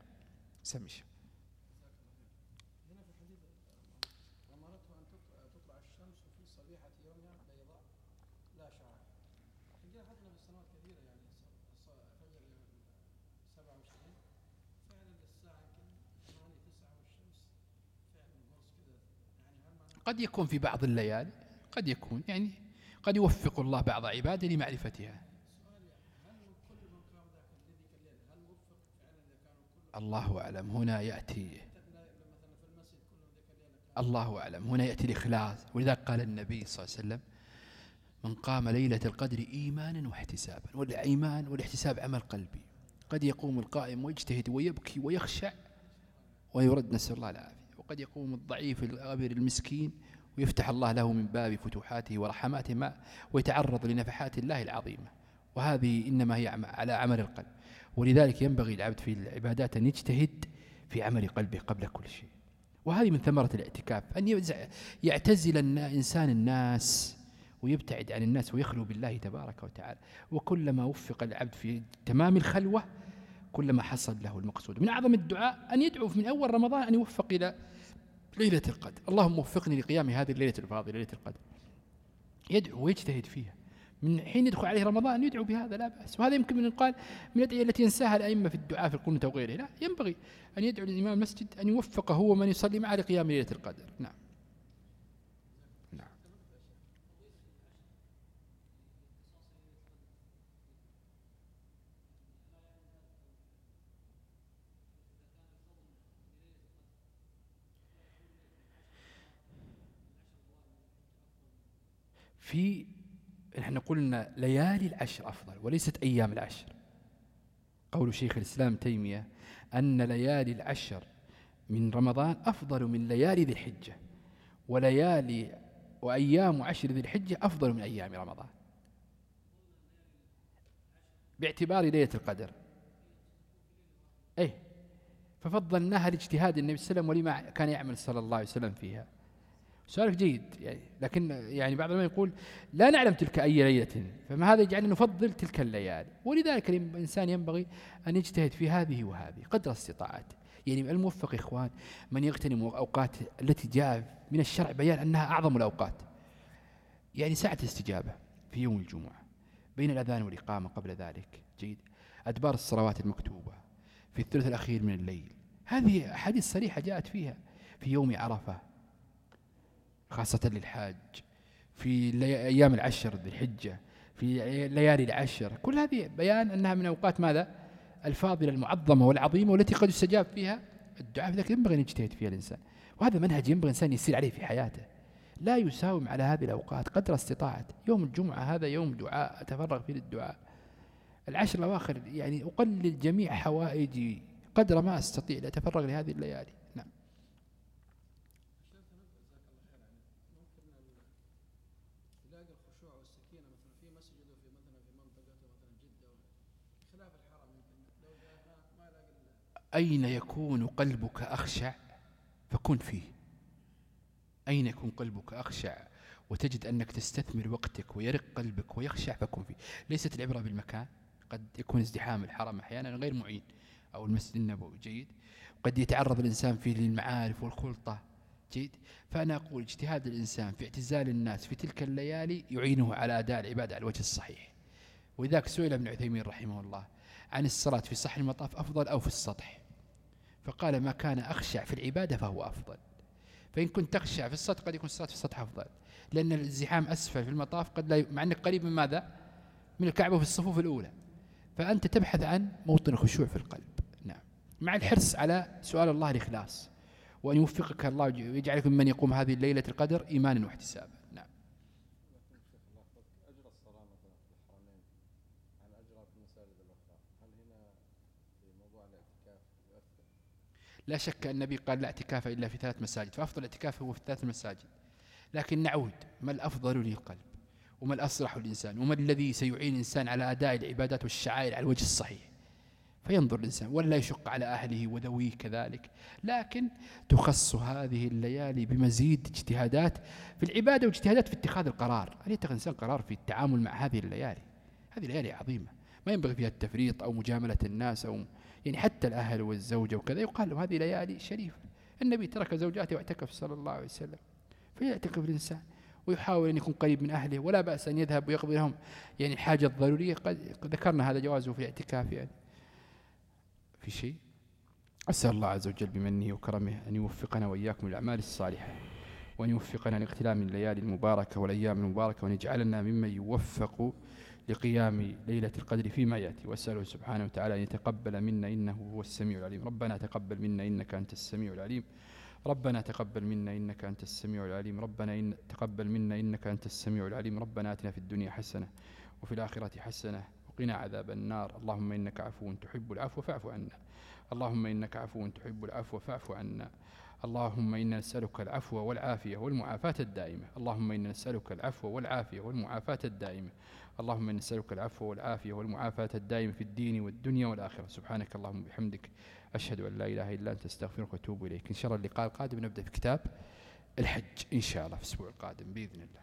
سمش قد يكون في بعض الليالي قد يكون يعني قد يوفق الله بعض عباده لمعرفتها. الله أعلم هنا يأتي. الله أعلم هنا يأتي الإخلاص. ولذلك قال النبي صلى الله عليه وسلم من قام ليلة القدر إيمانا واحتسابا. والإيمان والاحتساب عمل قلبي. قد يقوم القائم ويجتهد ويبكي ويخشع ويرد نسأل الله العافية. وقد يقوم الضعيف الغابر المسكين ويفتح الله له من باب فتوحاته ورحماته ما ويتعرض لنفحات الله العظيمة. وهذه إنما هي على عمل القلب. ولذلك ينبغي العبد في العبادات أن يجتهد في عمل قلبه قبل كل شيء. وهذه من ثمرة الاعتكاف أن يعتزل الإنسان الناس ويبتعد عن الناس ويخلو بالله تبارك وتعالى. وكلما وفق العبد في تمام الخلوة كلما حصل له المقصود. من أعظم الدعاء أن يدعو من أول رمضان أن يوفق إلى ليلة القدر. اللهم وفقني لقيام هذه الليلة الفاضلة ليلة القدر. يدعو ويجتهد فيها. من حين يدخل عليه رمضان يدعو بهذا لا بأس. وهذا يمكن من يقال من الأدعية التي ينساها الأئمة في الدعاء في القنوت وغيره لا ينبغي أن يدعو الإمام المسجد أن يوفقه هو من يصلي معه لقيام ليلة القدر. نعم. في نحن قلنا ليالي العشر أفضل وليست أيام العشر. قول شيخ الإسلام تيمية أن ليالي العشر من رمضان أفضل من ليالي ذي الحجة وليالي وأيام عشر ذي الحجة أفضل من أيام رمضان. باعتبار ليلة القدر. أي ففضلناها لاجتهاد النبي صلى الله عليه وسلم ولما كان يعمل صلى الله عليه وسلم فيها. سؤالك جيد يعني لكن يعني بعض ما يقول لا نعلم تلك أي ليلة فما هذا يجعلنا نفضل تلك الليالي؟ ولذلك الإنسان ينبغي أن يجتهد في هذه وهذه قدر استطاعته. يعني الموفق إخوان من يغتنم أوقات التي جاء من الشرع بيان أنها أعظم الأوقات. يعني ساعة الاستجابة في يوم الجمعة بين الأذان والإقامة قبل ذلك. جيد. أدبار الصلوات المكتوبة في الثلث الأخير من الليل. هذه أحاديث صريحة جاءت فيها في يوم عرفة. خاصة للحاج في أيام العشر ذي الحجة في ليالي العشر كل هذه بيان أنها من أوقات ماذا؟ الفاضلة المعظمة والعظيمة والتي قد يستجاب فيها الدعاء ذلك ينبغي أن يجتهد فيها الإنسان. وهذا منهج ينبغي الإنسان يسير عليه في حياته. لا يساوم على هذه الأوقات قدر استطاعته يوم الجمعة هذا يوم دعاء أتفرغ فيه للدعاء. العشر الأواخر يعني أقلل جميع حوائجي قدر ما أستطيع لأتفرغ لهذه الليالي. أين يكون قلبك أخشع؟ فكن فيه. أين يكون قلبك أخشع؟ وتجد أنك تستثمر وقتك ويرق قلبك ويخشع فكن فيه. ليست العبرة بالمكان. قد يكون ازدحام الحرم أحيانا غير معين أو المسجد النبوي. جيد. قد يتعرض الإنسان فيه للمعارف والخلطة. جيد. فأنا أقول اجتهاد الإنسان في اعتزال الناس في تلك الليالي يعينه على أداء العبادة على الوجه الصحيح. ولذلك سئل ابن عثيمين رحمه الله عن الصلاة في صحن المطاف أفضل أو في السطح. فقال ما كان أخشع في العبادة فهو أفضل. فإن كنت تخشع في السطح قد يكون الصلاة في السطح أفضل. لأن الزحام أسفل في المطاف قد لا ي... مع أنك قريب من ماذا؟ من الكعبة في الصفوف الأولى. فأنت تبحث عن موطن الخشوع في القلب. نعم. مع الحرص على سؤال الله الإخلاص. وأن يوفقك الله ويجعلك ممن يقوم هذه الليلة القدر إيمانا واحتسابا. لا شك أن النبي قال لا اعتكاف إلا في ثلاث مساجد فأفضل الاعتكاف هو في ثلاث مساجد. لكن نعود ما الأفضل للقلب؟ وما الأصلح للإنسان؟ وما الذي سيعين الإنسان على أداء العبادات والشعائر على الوجه الصحيح؟ فينظر الإنسان ولا يشق على أهله وذويه كذلك. لكن تخص هذه الليالي بمزيد اجتهادات في العبادة واجتهادات في اتخاذ القرار. أن يتخذ الإنسان قرار في التعامل مع هذه الليالي؟ هذه الليالي عظيمة. ما ينبغي فيها التفريط أو مجاملة الناس أو يعني حتى الأهل والزوجة وكذا يقال له هذه ليالي شريفة. النبي ترك زوجاته واعتكف صلى الله عليه وسلم. فيعتكف الإنسان ويحاول أن يكون قريب من أهله ولا بأس أن يذهب ويقضي لهم يعني الحاجة الضرورية. قد ذكرنا هذا جوازه في الاعتكاف يعني. في شيء؟ أسأل الله عز وجل بمنه وكرمه أن يوفقنا وإياكم الأعمال الصالحة وأن يوفقنا لاغتنام الليالي المباركة والأيام المباركة وأن يجعلنا ممن يوفق لقيام ليلة القدر فيما يأتي. وأسأله سبحانه وتعالى أن يتقبل منا إنه هو السميع العليم. ربنا تقبل منا إنك أنت السميع العليم. ربنا تقبل منا إنك أنت السميع العليم. ربنا إن تقبل منا إنك أنت السميع العليم. ربنا آتنا في الدنيا حسنة وفي الآخرة حسنة وقنا عذاب النار. اللهم إنك عفو تحب العفو فاعف عنا. اللهم إنك عفو تحب العفو فاعف عنا. اللهم إنا نسألك العفو والعافية والمعافاة الدائمة. اللهم إنا نسألك العفو والعافية والمعافاة الدائمة. اللهم إنا نسألك العفو والعافية والمعافاة الدائمة في الدين والدنيا والآخرة. سبحانك اللهم وبحمدك أشهد أن لا إله إلا أنت أستغفرك وأتوب إليك. إن شاء الله اللقاء القادم نبدأ في كتاب الحج إن شاء الله في الأسبوع القادم بإذن الله.